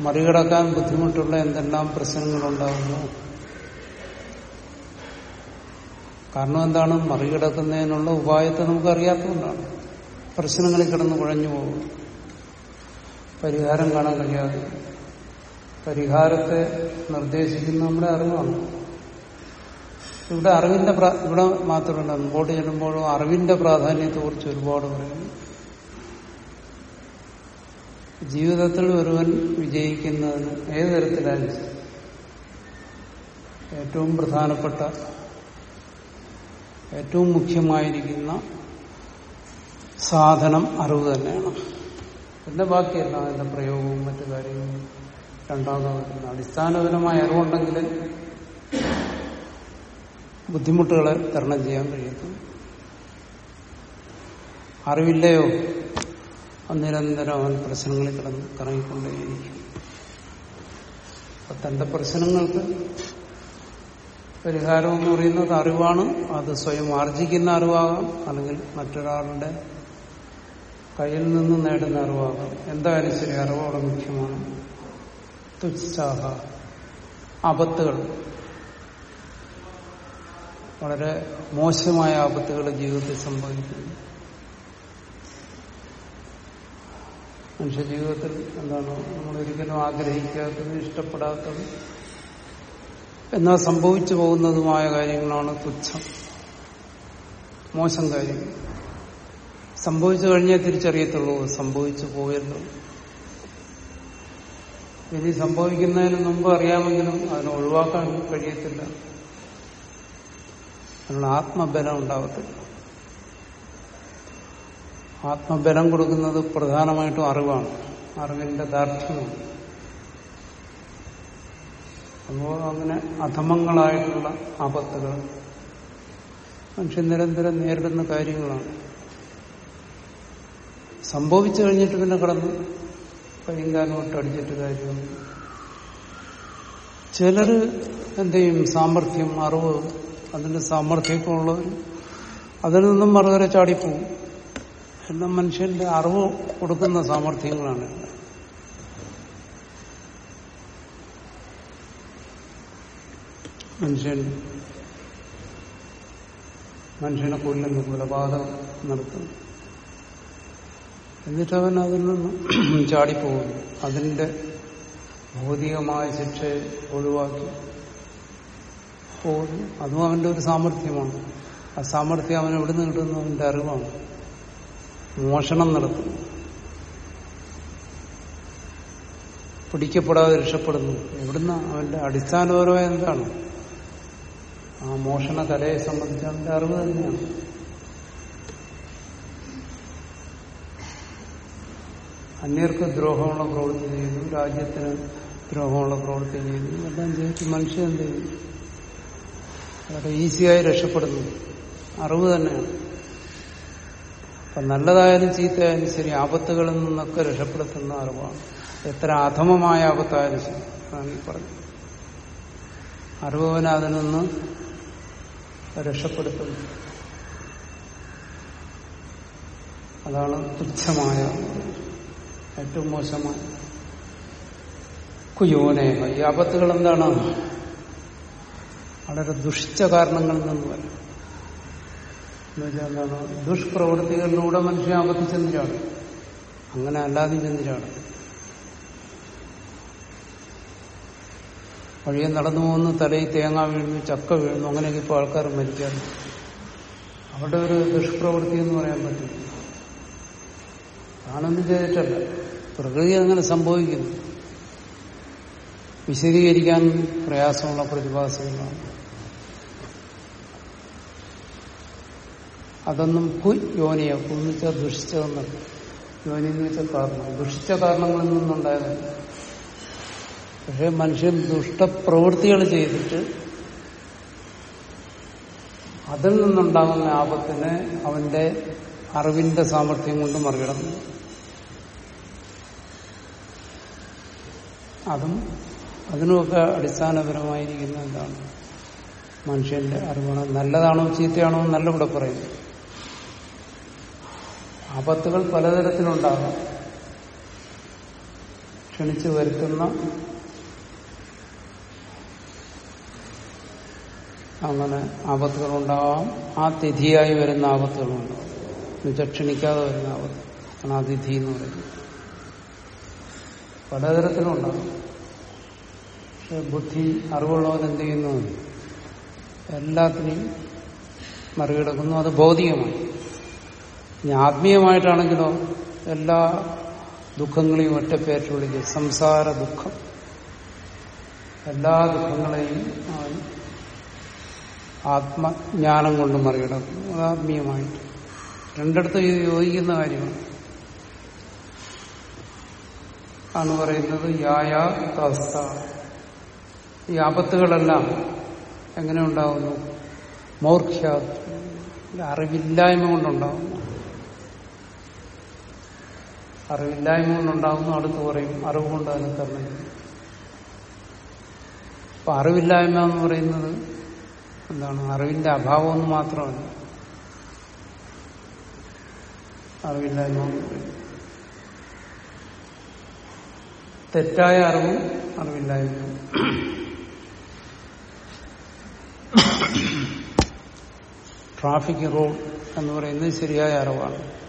മറികടക്കാൻ ബുദ്ധിമുട്ടുള്ള എന്തെല്ലാം പ്രശ്നങ്ങളുണ്ടാകുന്നു കാരണം എന്താണ്? മറികടക്കുന്നതിനുള്ള ഉപായത്തെ നമുക്കറിയാത്തതുകൊണ്ടാണ്. പ്രശ്നങ്ങളിൽ കിടന്ന് കുഴഞ്ഞു പോകും പരിഹാരം കാണാൻ കഴിയാതെ. പരിഹാരത്തെ നിർദ്ദേശിക്കുന്ന നമ്മുടെ അറിവാണ്. ഇവിടെ അറിവിന്റെ ഇവിടെ മാത്രമല്ല മുമ്പോട്ട് ചെല്ലുമ്പോഴും അറിവിന്റെ പ്രാധാന്യത്തെ കുറിച്ച് ഒരുപാട് പറയുന്നു. ജീവിതത്തിൽ ഒരുവൻ വിജയിക്കുന്നതിന് ഏത് തരത്തിലായാലും ഏറ്റവും പ്രധാനപ്പെട്ട ഏറ്റവും മുഖ്യമായിരിക്കുന്ന സാധനം അറിവ് തന്നെയാണ്. പിന്നെ ബാക്കിയല്ല അതിന്റെ പ്രയോഗവും മറ്റു കാര്യങ്ങളും രണ്ടാമത് അടിസ്ഥാനപരമായ അറിവുണ്ടെങ്കിൽ ബുദ്ധിമുട്ടുകളെ തരണം ചെയ്യാൻ കഴിയത്തും. അറിവില്ലയോ? നിരന്തരം അവൻ പ്രശ്നങ്ങളിൽ കിടന്ന് കറങ്ങിക്കൊണ്ടേയിരിക്കും. തന്റെ പ്രശ്നങ്ങൾക്ക് പരിഹാരം എന്ന് പറയുന്നത് അറിവാണ്. അത് സ്വയം ആർജിക്കുന്ന അറിവാകാം. അല്ലെങ്കിൽ മറ്റൊരാളുടെ കയ്യിൽ നിന്ന് നേടുന്ന അറിവാകാം. എന്തായാലും ശരി അറിവ് അവിടെ മുഖ്യമാണ്. തുച്ഛാഹ ആപത്തുകൾ. വളരെ മോശമായ ആപത്തുകൾ ജീവിതത്തിൽ സംഭവിക്കുന്നു. മനുഷ്യ ജീവിതത്തിൽ എന്താണ്? നമ്മൾ ഒരിക്കലും ആഗ്രഹിക്കാത്തതും ഇഷ്ടപ്പെടാത്തതും എന്നാൽ സംഭവിച്ചു പോകുന്നതുമായ കാര്യങ്ങളാണ് തുച്ഛം. മോശം കാര്യങ്ങൾ സംഭവിച്ചു കഴിഞ്ഞേ തിരിച്ചറിയത്തുള്ളൂ സംഭവിച്ചു പോയല്ലോ. ഇനി സംഭവിക്കുന്നതിന് മുമ്പ് അറിയാമെങ്കിലും അതിനെ ഒഴിവാക്കാൻ കഴിയത്തില്ല. അതിനുള്ള ആത്മബലം ഉണ്ടാവത്തില്ല. ആത്മബലം കൊടുക്കുന്നത് പ്രധാനമായിട്ടും അറിവാണ്. അറിവിന്റെ ദാർഢ്യമാണ്. അപ്പോൾ അങ്ങനെ അധമങ്ങളായിട്ടുള്ള ആപത്തുകൾ മനുഷ്യൻ നിരന്തരം നേരിടുന്ന കാര്യങ്ങളാണ്. സംഭവിച്ചു കഴിഞ്ഞിട്ട് പിന്നെ കടന്ന് കൈയും തൊട്ട് അടിച്ചിട്ട് കാര്യം. ചിലർ എന്ത് ചെയ്യും? സാമർഥ്യം അറിവ് അതിന്റെ സാമർഥ്യമൊക്കെ അതിൽ നിന്നും മറുകര ചാടിപ്പോവും. എല്ലാം മനുഷ്യന്റെ അറിവ് കൊടുക്കുന്ന സാമർഥ്യങ്ങളാണ്. മനുഷ്യൻ മനുഷ്യനെ കൊല്ലുന്നു കൊലപാതകം നടത്തുന്നു എന്നിട്ട് അവൻ അതിൽ നിന്ന് ചാടിപ്പോകുന്നു. അതിന്റെ ഭൗതികമായ ശിക്ഷയെ ഒഴിവാക്കി പോകുന്നു. അതും അവന്റെ ഒരു സാമർഥ്യമാണ്. ആ സാമർഥ്യം അവൻ എവിടെ നിന്ന് കിട്ടുന്നു അവന്റെ അറിവാണ്. മോഷണം നടത്തുന്നു. പിടിക്കപ്പെടാതെ രക്ഷപ്പെടുന്നു. എവിടുന്ന? അവന്റെ അടിസ്ഥാനപരമായ എന്താണ്? ആ മോഷണ കലയെ സംബന്ധിച്ച് അവന്റെ അറിവ് തന്നെയാണ്. അന്യർക്ക് ദ്രോഹമുള്ള പ്രവൃത്തി ചെയ്യുന്നു രാജ്യത്തിന് ദ്രോഹമുള്ള പ്രവൃത്തി ചെയ്യുന്നു. എല്ലാം ചെയ്തിട്ട് മനുഷ്യൻ എന്ത് ചെയ്തു വളരെ ഈസിയായി രക്ഷപ്പെടുന്നു. അറിവ് തന്നെയാണ്. അപ്പൊ നല്ലതായാലും ചീത്തയായാലും ശരി ആപത്തുകളിൽ നിന്നൊക്കെ രക്ഷപ്പെടുത്തുന്ന അറിവാണ്. എത്ര അധമമായ ആപത്തായാലും ശരി അതാണ് ഈ പറഞ്ഞത്. അറിവവനെ അതിൽ നിന്ന് രക്ഷപ്പെടുത്തുന്നു. അതാണ് തുച്ഛമായ ഏറ്റവും മോശമായി കുയോനേഹ ഈ ആപത്തുകൾ എന്താണ്? വളരെ ദുഷിച്ച കാരണങ്ങളിൽ നിന്ന് വരും എന്നുവെച്ചാൽ എന്താണ്? ദുഷ്പ്രവൃത്തികളിലൂടെ മനുഷ്യൻ ആപത്തിൽ ചെന്നിരാണ് അങ്ങനെ അല്ലാതെ ചെന്നിരാണ് വഴിയെ നടന്നു പോകുന്നു തലയിൽ തേങ്ങ വീഴുന്നു ചക്ക വീഴുന്നു അങ്ങനെയൊക്കെ ഇപ്പോൾ ആൾക്കാർ മരിക്കാറ് അവിടെ ഒരു ദുഷ്പ്രവൃത്തി എന്ന് പറയാൻ പറ്റില്ല. താനൊന്നും ചെയ്തിട്ടല്ല. പ്രകൃതി അങ്ങനെ സംഭവിക്കുന്നു. വിശദീകരിക്കാൻ പ്രയാസമുള്ള പ്രതിഭാസങ്ങളാണ് അതൊന്നും കു യോനിയ എന്ന് വെച്ചാൽ ദുഷിച്ചതെന്നല്ല. യോനി എന്ന് വെച്ചാൽ കാരണം. ദുഷിച്ച കാരണങ്ങളിൽ നിന്നുണ്ടായതല്ല. പക്ഷെ മനുഷ്യൻ ദുഷ്ടപ്രവൃത്തികൾ ചെയ്തിട്ട് അതിൽ നിന്നുണ്ടാകുന്ന ആപത്തിനെ അവന്റെ അറിവിന്റെ സാമർഥ്യം കൊണ്ട് മറികടന്നു. അതും അതിനുമൊക്കെ അടിസ്ഥാനപരമായിരിക്കുന്ന എന്താണ്? മനുഷ്യന്റെ അറിവാണ്. നല്ലതാണോ ചീത്തയാണോ നല്ല കൂടെ പറയുന്നു ആപത്തുകൾ പലതരത്തിലുണ്ടാകാം. ക്ഷണിച്ചു വരുത്തുന്ന അങ്ങനെ ആപത്തുകൾ ഉണ്ടാവാം ആ തിഥിയായി വരുന്ന ആപത്തുകളുണ്ടാവും. എന്നുവെച്ചാൽ ക്ഷണിക്കാതെ വരുന്ന ആപത്ത് ആണ് ആ തിഥി എന്ന് പറയുന്നത്. പലതരത്തിലുണ്ടാകും പക്ഷെ ബുദ്ധി അറിവുള്ളവൻ എന്ത് ചെയ്യുന്നു? എല്ലാത്തിനെയും മറികടക്കുന്നു. അത് ഭൗതികമായി. ഇനി ആത്മീയമായിട്ടാണെങ്കിലോ എല്ലാ ദുഃഖങ്ങളെയും ഒറ്റ വിളിക്കും സംസാര ദുഃഖം. എല്ലാ ദുഃഖങ്ങളെയും ആത്മജ്ഞാനം കൊണ്ട് മറികടക്കുന്നു. അത് ആത്മീയമായിട്ട്. രണ്ടിടത്തും യോജിക്കുന്ന കാര്യമാണ്. ആണ് പറയുന്നത് യായാ ഈ ആപത്തുകളെല്ലാം എങ്ങനെ ഉണ്ടാകുന്നു മൗർഖ്യ അറിവില്ലായ്മ കൊണ്ടുണ്ടാകുന്നു അറിവില്ലായ്മ കൊണ്ടുണ്ടാകുന്നു അടുത്ത് പറയും അറിവ് കൊണ്ട് അതിനെ തന്നെ. അപ്പൊ അറിവില്ലായ്മ എന്ന് പറയുന്നത് എന്താണ്? അറിവിന്റെ അഭാവം എന്ന് മാത്രമല്ല. അറിവില്ലായ്മ എന്ന് പറയുന്നത്. തെറ്റായ അറിവും അറിവില്ലായ്മ ട്രാഫിക് റോഡ് എന്ന് പറയുന്നത് ശരിയായ അറിവാണ്.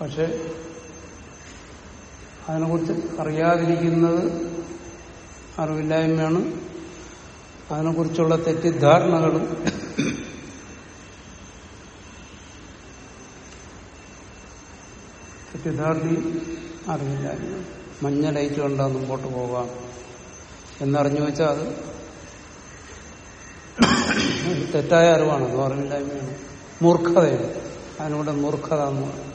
പക്ഷെ അതിനെക്കുറിച്ച് അറിയാതിരിക്കുന്നത് അറിവില്ലായ്മയാണ്. അതിനെക്കുറിച്ചുള്ള തെറ്റിദ്ധാരണകളും തെറ്റിദ്ധാരണയും അറിവില്ലായ്മ മഞ്ഞ ലൈറ്റ് കണ്ടാൽ മുമ്പോട്ട് പോകാം. എന്നറിഞ്ഞു വെച്ചാൽ അത് തെറ്റായ അറിവാണ്. അത് അറിവില്ലായ്മയാണ്. മൂർഖതയാണ്. അതിനൂടെ മൂർഖത എന്ന് പറയും.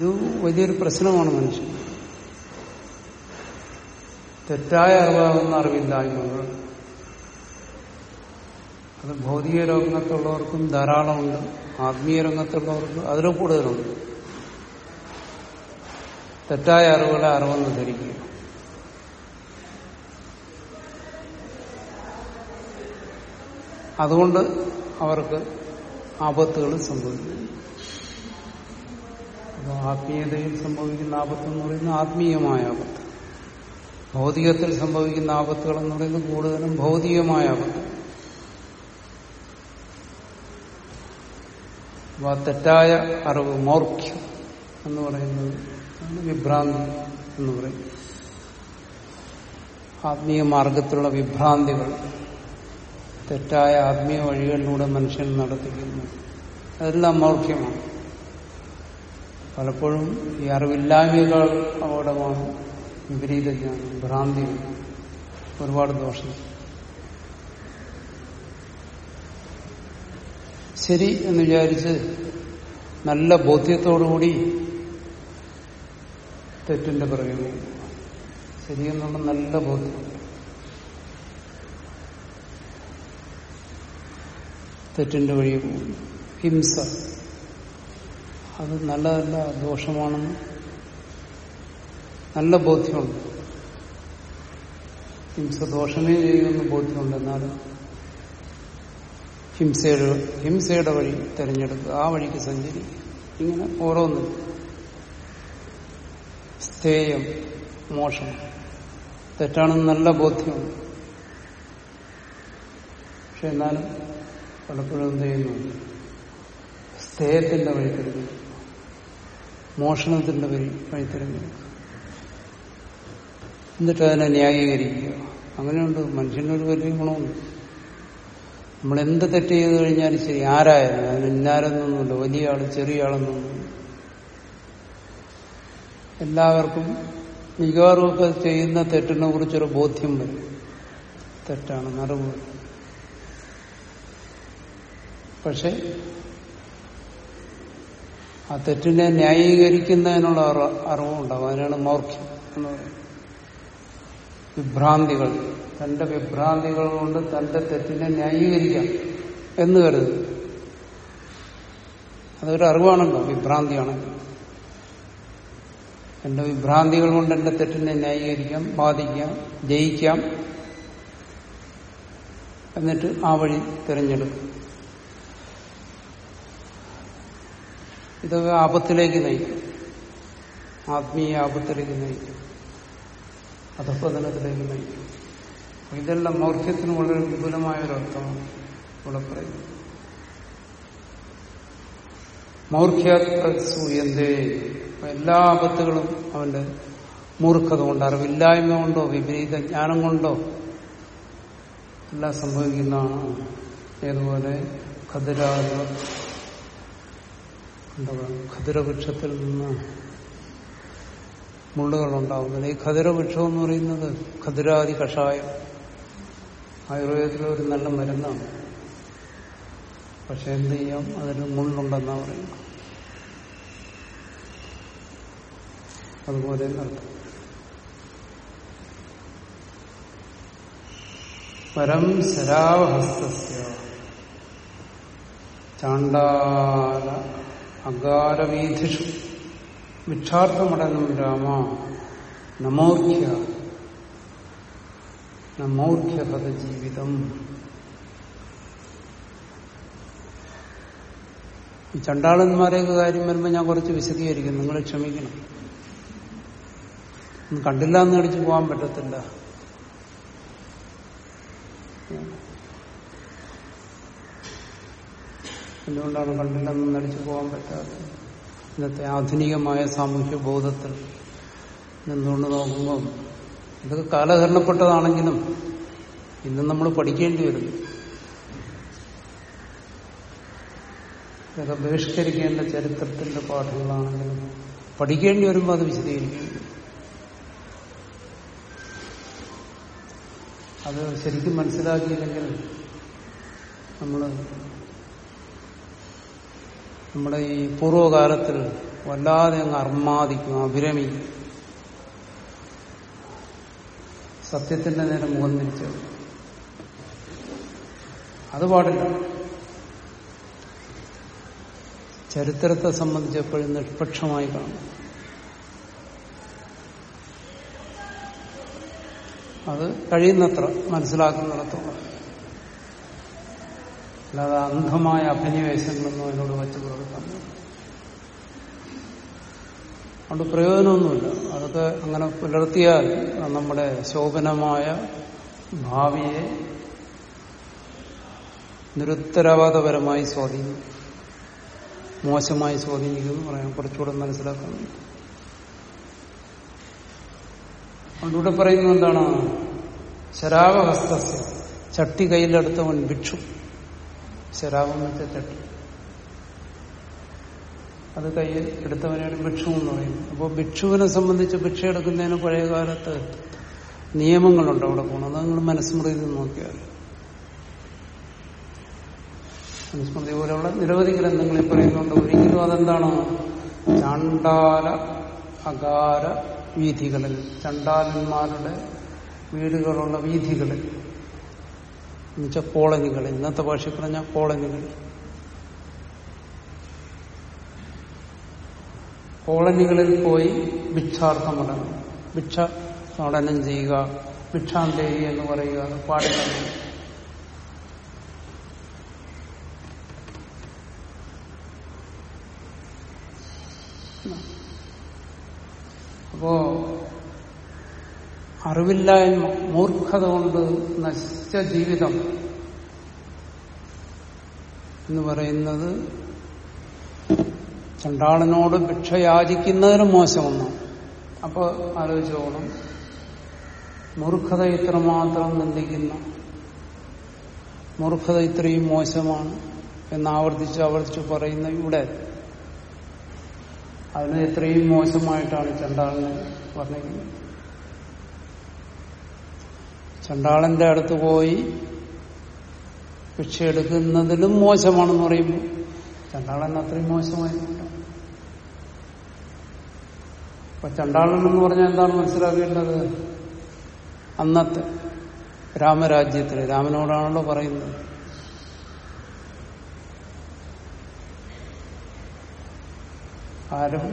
ഇത് വലിയൊരു പ്രശ്നമാണ് മനുഷ്യൻ തെറ്റായ അറിവാകുന്ന അറിവില്ലായ്മകൾ അത് ഭൗതിക രംഗത്തുള്ളവർക്കും ധാരാളമുണ്ട്. ആത്മീയ രംഗത്തുള്ളവർക്ക് അതിലും കൂടുതലുണ്ട്. തെറ്റായ അറിവുകളെ അറിവെന്ന് ധരിക്കുക. അതുകൊണ്ട് അവർക്ക് ആപത്തുകൾ സംഭവിക്കുന്നു അപ്പോൾ ആത്മീയതയിൽ സംഭവിക്കുന്ന ആപത്ത് എന്ന് പറയുന്നത് ആത്മീയമായ ആപത്ത്. ഭൗതികത്തിൽ സംഭവിക്കുന്ന ആപത്തുകൾ എന്ന് പറയുന്നത് കൂടുതലും ഭൗതികമായ ആപത്ത്. അപ്പൊ ആ തെറ്റായ അറിവ് മോർഖ്യം എന്ന് പറയുന്നത് വിഭ്രാന്തി എന്ന് പറയും. ആത്മീയ മാർഗത്തിലുള്ള വിഭ്രാന്തികൾ തെറ്റായ ആത്മീയ വഴികളിലൂടെ മനുഷ്യൻ നടത്തിക്കുന്നു. അതെല്ലാം മൗർഖ്യമാണ്. പലപ്പോഴും ഈ അറിവില്ലായ്മകൾ അവിടെ വിപരീത ജ്ഞാനം ഭ്രാന്തി ഒരുപാട് ദോഷം. ശരി എന്ന് വിചാരിച്ച് നല്ല ബോധ്യത്തോടുകൂടി തെറ്റിന്റെ പിറകെ പോകും ശരിയെന്നുള്ള നല്ല ബോധ്യം. തെറ്റിന്റെ വഴി ഹിംസ. അത് നല്ലതല്ല ദോഷമാണെന്ന്. നല്ല ബോധ്യമുണ്ട്. ഹിംസ ദോഷമേ ചെയ്യുമെന്ന് ബോധ്യമുണ്ട് എന്നാലും ഹിംസയുടെ ഹിംസയുടെ വഴി തിരഞ്ഞെടുക്കുക. ആ വഴിക്ക് സഞ്ചരിക്കുക. ഇങ്ങനെ ഓരോന്നും. സ്ഥേയം മോശം തെറ്റാണെന്ന് നല്ല ബോധ്യം. പക്ഷെ എന്നാലും പലപ്പോഴും എന്ത് ചെയ്യുന്നു? സ്ഥേയത്തിന്റെ വഴി തിരഞ്ഞെടുക്കുക. മോഷണത്തിന്റെ വഴി വഴി തിരഞ്ഞെടുക്കുക. എന്നിട്ട് അതിനെ ന്യായീകരിക്കുക. അങ്ങനെയുണ്ട്. മനുഷ്യനൊരു വലിയ ഗുണമുണ്ട്. നമ്മൾ എന്ത് തെറ്റ് ചെയ്ത് കഴിഞ്ഞാലും ശരി. ആരായാലും. അതിന് ഇന്നാരെന്നൊന്നുമില്ല. വലിയ ആൾ ചെറിയ ആളെന്നൊന്നും എല്ലാവർക്കും മിക്കവാറുമൊക്കെ ചെയ്യുന്ന തെറ്റിനെ കുറിച്ചൊരു ബോധ്യം വരും. തെറ്റാണ് അറിവ് പക്ഷെ ആ തെറ്റിനെ ന്യായീകരിക്കുന്നതിനുള്ള അറിവുണ്ടാവും. അതിനാണ് മൗർഖ്യം എന്ന് പറയുന്നത്. വിഭ്രാന്തികൾ. തന്റെ വിഭ്രാന്തികൾ കൊണ്ട് തന്റെ തെറ്റിനെ ന്യായീകരിക്കാം എന്ന് കരുത് അതൊരു അറിവാണല്ലോ വിഭ്രാന്തിയാണ്. എന്റെ വിഭ്രാന്തികൾ കൊണ്ട് എന്റെ തെറ്റിനെ ന്യായീകരിക്കാം ബാധിക്കാം ജയിക്കാം എന്നിട്ട് ആ വഴി തിരഞ്ഞെടുക്കും. ഇതൊക്കെ ആപത്തിലേക്ക് നയിക്കും. ആത്മീയ ആപത്തിലേക്ക് നയിക്കും. അധപ്പതനത്തിലേക്ക് നയിക്കും. ഇതെല്ലാം മൗർഖ്യത്തിന് വളരെ വിപുലമായ ഒരു അർത്ഥമാണ് ഇവിടെ പറയുന്നത് മൗർഖ്യൂയന്തേ എല്ലാ ആപത്തുകളും അവന്റെ മൂർഖത കൊണ്ട് അറിവില്ലായ്മ കൊണ്ടോ വിപരീത ജ്ഞാനം കൊണ്ടോ എല്ലാം സംഭവിക്കുന്നതാണ്. ഏതുപോലെ? ഖദിരാജ ഖദിരവൃക്ഷത്തിൽ നിന്ന് മുള്ളുകൾ ഉണ്ടാവുന്നത് ഈ ഖതിരവൃക്ഷം എന്ന് പറയുന്നത് ഖതിരാതി കഷായം. ആയുർവേദത്തിലെ ഒരു നല്ല മരുന്നാണ്. പക്ഷെ എന്ത് ചെയ്യാം? അതിന് മുള്ളുണ്ടെന്നാ പറയുന്നത്. അതുപോലെ നടത്തും പരം ശരാവഹസ്തസ്യ. ചാണ്ടാല അകാരവീഥിഷു. ഭിക്ഷാർത്ഥമടങ്ങും രാമ. നമോർഖ്യ നമോർഖ്യഹത ജീവിതം ചണ്ടാളന്മാരെയൊക്കെ കാര്യം വരുമ്പോൾ ഞാൻ കുറച്ച് വിശദീകരിക്കും. നിങ്ങൾ ക്ഷമിക്കണം. കണ്ടില്ല എന്ന് അടിച്ചു പോകാൻ പറ്റത്തില്ല. എന്തുകൊണ്ടാണ് കണ്ടില്ലെന്ന് നടിച്ചു പോകാൻ പറ്റാത്തത്? ഇന്നത്തെ ആധുനികമായ സാമൂഹ്യ ബോധത്തിൽ നിന്നുകൊണ്ട് നോക്കുമ്പോൾ ഇതൊക്കെ കാലഹരണപ്പെട്ടതാണെങ്കിലും ഇന്ന് നമ്മൾ പഠിക്കേണ്ടി വരുന്നു. ഇതൊക്കെ ബഹിഷ്കരിക്കേണ്ട ചരിത്രത്തിന്റെ പാഠങ്ങളാണെങ്കിലും പഠിക്കേണ്ടി വരുമ്പോൾ അത് വിശദീകരിക്കും. അത് ശരിക്കും മനസ്സിലാക്കിയില്ലെങ്കിൽ നമ്മൾ നമ്മുടെ ഈ പൂർവകാലത്തിൽ വല്ലാതെ അങ്ങ് അർമാദിക്കും അഭിരമിക്കും. സത്യത്തിന്റെ നേരെ മുഖം തിരിച്ചു. അത് പാടില്ല. ചരിത്രത്തെ സംബന്ധിച്ച് എപ്പോഴും നിഷ്പക്ഷമായി കാണും. അത് കഴിയുന്നത്ര മനസ്സിലാക്കുന്നിടത്തോളം. അല്ലാതെ അന്ധമായ അഭിനിവേശങ്ങളൊന്നും അതിനോട് വെച്ച് പുലർത്താൻ അതുകൊണ്ട് പ്രയോജനമൊന്നുമില്ല. അതൊക്കെ അങ്ങനെ പുലർത്തിയാൽ നമ്മുടെ ശോഭനമായ ഭാവിയെ നിരുത്തരവാദപരമായി സ്വാധീനിക്കും. മോശമായി സ്വാധീനിക്കുമെന്ന് പറയാം കുറച്ചുകൂടെ മനസ്സിലാക്കാൻ വേണ്ടി അതുകൊണ്ട് പറയുന്നത് എന്താണ്? ശരാവഹസ്ത ചട്ടി കയ്യിലെടുത്തവൻ ഭിക്ഷു. വെച്ച ചട്ടി അത് കയ്യിൽ എടുത്തവനാണ് ഭിക്ഷു എന്ന് പറയും. അപ്പോൾ ഭിക്ഷുവിനെ സംബന്ധിച്ച് ഭിക്ഷ എടുക്കുന്നതിന് പഴയ കാലത്ത് നിയമങ്ങളുണ്ട് അവിടെ പോകണം അത് നിങ്ങൾ മനസ്മൃതി നോക്കിയാൽ. മനുസ്മൃതി പോലെയുള്ള നിരവധി ഗ്രന്ഥങ്ങളിൽ പറയുന്നുണ്ട്. ഒരിക്കലും അതെന്താണ്? ചണ്ടാല അകാര വീഥികളിൽ ചണ്ടാലന്മാരുടെ വീടുകളുള്ള വീഥികളിൽ. എന്നുവെച്ചാൽ കോളനികൾ. ഇന്നത്തെ ഭാഷയിൽ പറഞ്ഞാൽ കോളനികൾ. കോളനികളിൽ പോയി ഭിക്ഷാർത്ഥം നടന്നു ഭിക്ഷ നടനം ചെയ്യുക ഭിക്ഷാന്തേരി എന്ന് പറയുക പാടില്ല അപ്പോ അറിവില്ലായ്മ മൂർഖത കൊണ്ട് നശിച്ച ജീവിതം എന്ന് പറയുന്നത് ചണ്ടാളനോട് ഭിക്ഷ യാചിക്കുന്നതിനും മോശമൊന്നാണ് അപ്പൊ ആലോചിച്ചോണം. മൂർഖത ഇത്രമാത്രം നിന്ദിക്കുന്ന മൂർഖത ഇത്രയും മോശമാണ് എന്ന് ആവർത്തിച്ച് ആവർത്തിച്ച് പറയുന്ന ഇവിടെ അതിന് ഇത്രയും മോശമായിട്ടാണ് ചണ്ടാളനെ വർണിക്കുന്നത് ചണ്ടാളന്റെ അടുത്ത് പോയി ഭിക്ഷ എടുക്കുന്നതിലും മോശമാണെന്ന് പറയുമ്പോൾ ചണ്ടാളൻ അത്രയും മോശമായിട്ടുണ്ട്. അപ്പൊ ചണ്ടാളൻ എന്ന് പറഞ്ഞാൽ എന്താണ് മനസ്സിലാക്കേണ്ടത് അന്നത്തെ രാമരാജ്യത്തിൽ രാമനോടാണല്ലോ പറയുന്നത്. ആരും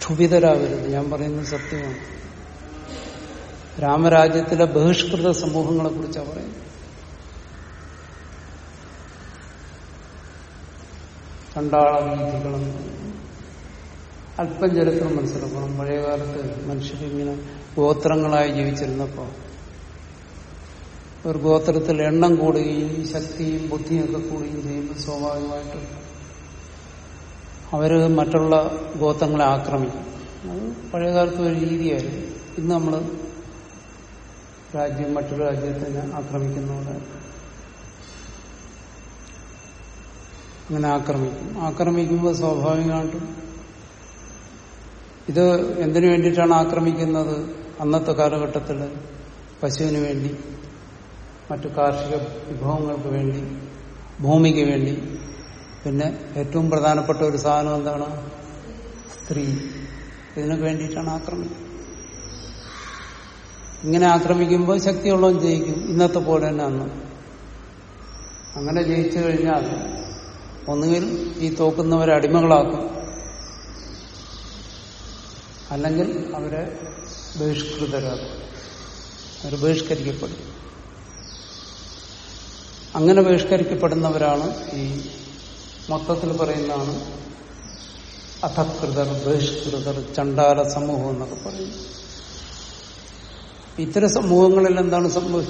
ക്ഷുഭിതരാകരുത് ഞാൻ പറയുന്നത് സത്യമാണ്. രാമരാജ്യത്തിലെ ബഹിഷ്കൃത സമൂഹങ്ങളെ കുറിച്ചാണ് പറയുന്നത്. ചണ്ടാള വീതികളും അല്പം ചരിത്രം മനസ്സിലാക്കണം. പഴയകാലത്ത് മനുഷ്യരിങ്ങനെ ഗോത്രങ്ങളായി ജീവിച്ചിരുന്നപ്പോ ഒരു ഗോത്രത്തിൽ എണ്ണം കൂടുകയും ശക്തിയും ബുദ്ധിയും ഒക്കെ കൂടുകയും ചെയ്യുമ്പോൾ സ്വാഭാവികമായിട്ടും അവർ മറ്റുള്ള ഗോത്രങ്ങളെ ആക്രമിക്കും. അത് പഴയകാലത്ത് ഒരു രീതിയായിരുന്നു. ഇന്ന് നമ്മൾ രാജ്യം മറ്റൊരു രാജ്യത്തിനെ ആക്രമിക്കുന്നതുകൊണ്ട് അങ്ങനെ ആക്രമിക്കും. ആക്രമിക്കുമ്പോൾ സ്വാഭാവികമായിട്ടും ഇത് എന്തിനു വേണ്ടിയിട്ടാണ് ആക്രമിക്കുന്നത്? അന്നത്തെ കാലഘട്ടത്തിൽ പശുവിന് വേണ്ടി മറ്റു കാർഷിക വിഭവങ്ങൾക്ക് വേണ്ടി ഭൂമിക്ക് വേണ്ടി. പിന്നെ ഏറ്റവും പ്രധാനപ്പെട്ട ഒരു സാധനം എന്താണ്? സ്ത്രീ. ഇതിനു വേണ്ടിയിട്ടാണ് ആക്രമിക്കുന്നത്. ഇങ്ങനെ ആക്രമിക്കുമ്പോൾ ശക്തിയുള്ളവൻ ജയിക്കും. ഇന്നത്തെ പോലെ തന്നെ അന്ന്. അങ്ങനെ ജയിച്ചു കഴിഞ്ഞാൽ ഒന്നുകിൽ ഈ തോക്കുന്നവരെ അടിമകളാക്കും. അല്ലെങ്കിൽ അവരെ ബഹിഷ്കൃതരാക്കും. അവർ ബഹിഷ്കരിക്കപ്പെടും. അങ്ങനെ ബഹിഷ്കരിക്കപ്പെടുന്നവരാണ് ഈ മൊത്തത്തിൽ പറയുന്നതാണ് അധകൃതർ ബഹിഷ്കൃതർ ചണ്ടാല സമൂഹം എന്നൊക്കെ പറയുന്നത്. ഇത്തരം സമൂഹങ്ങളിൽ എന്താണ് സംഭവി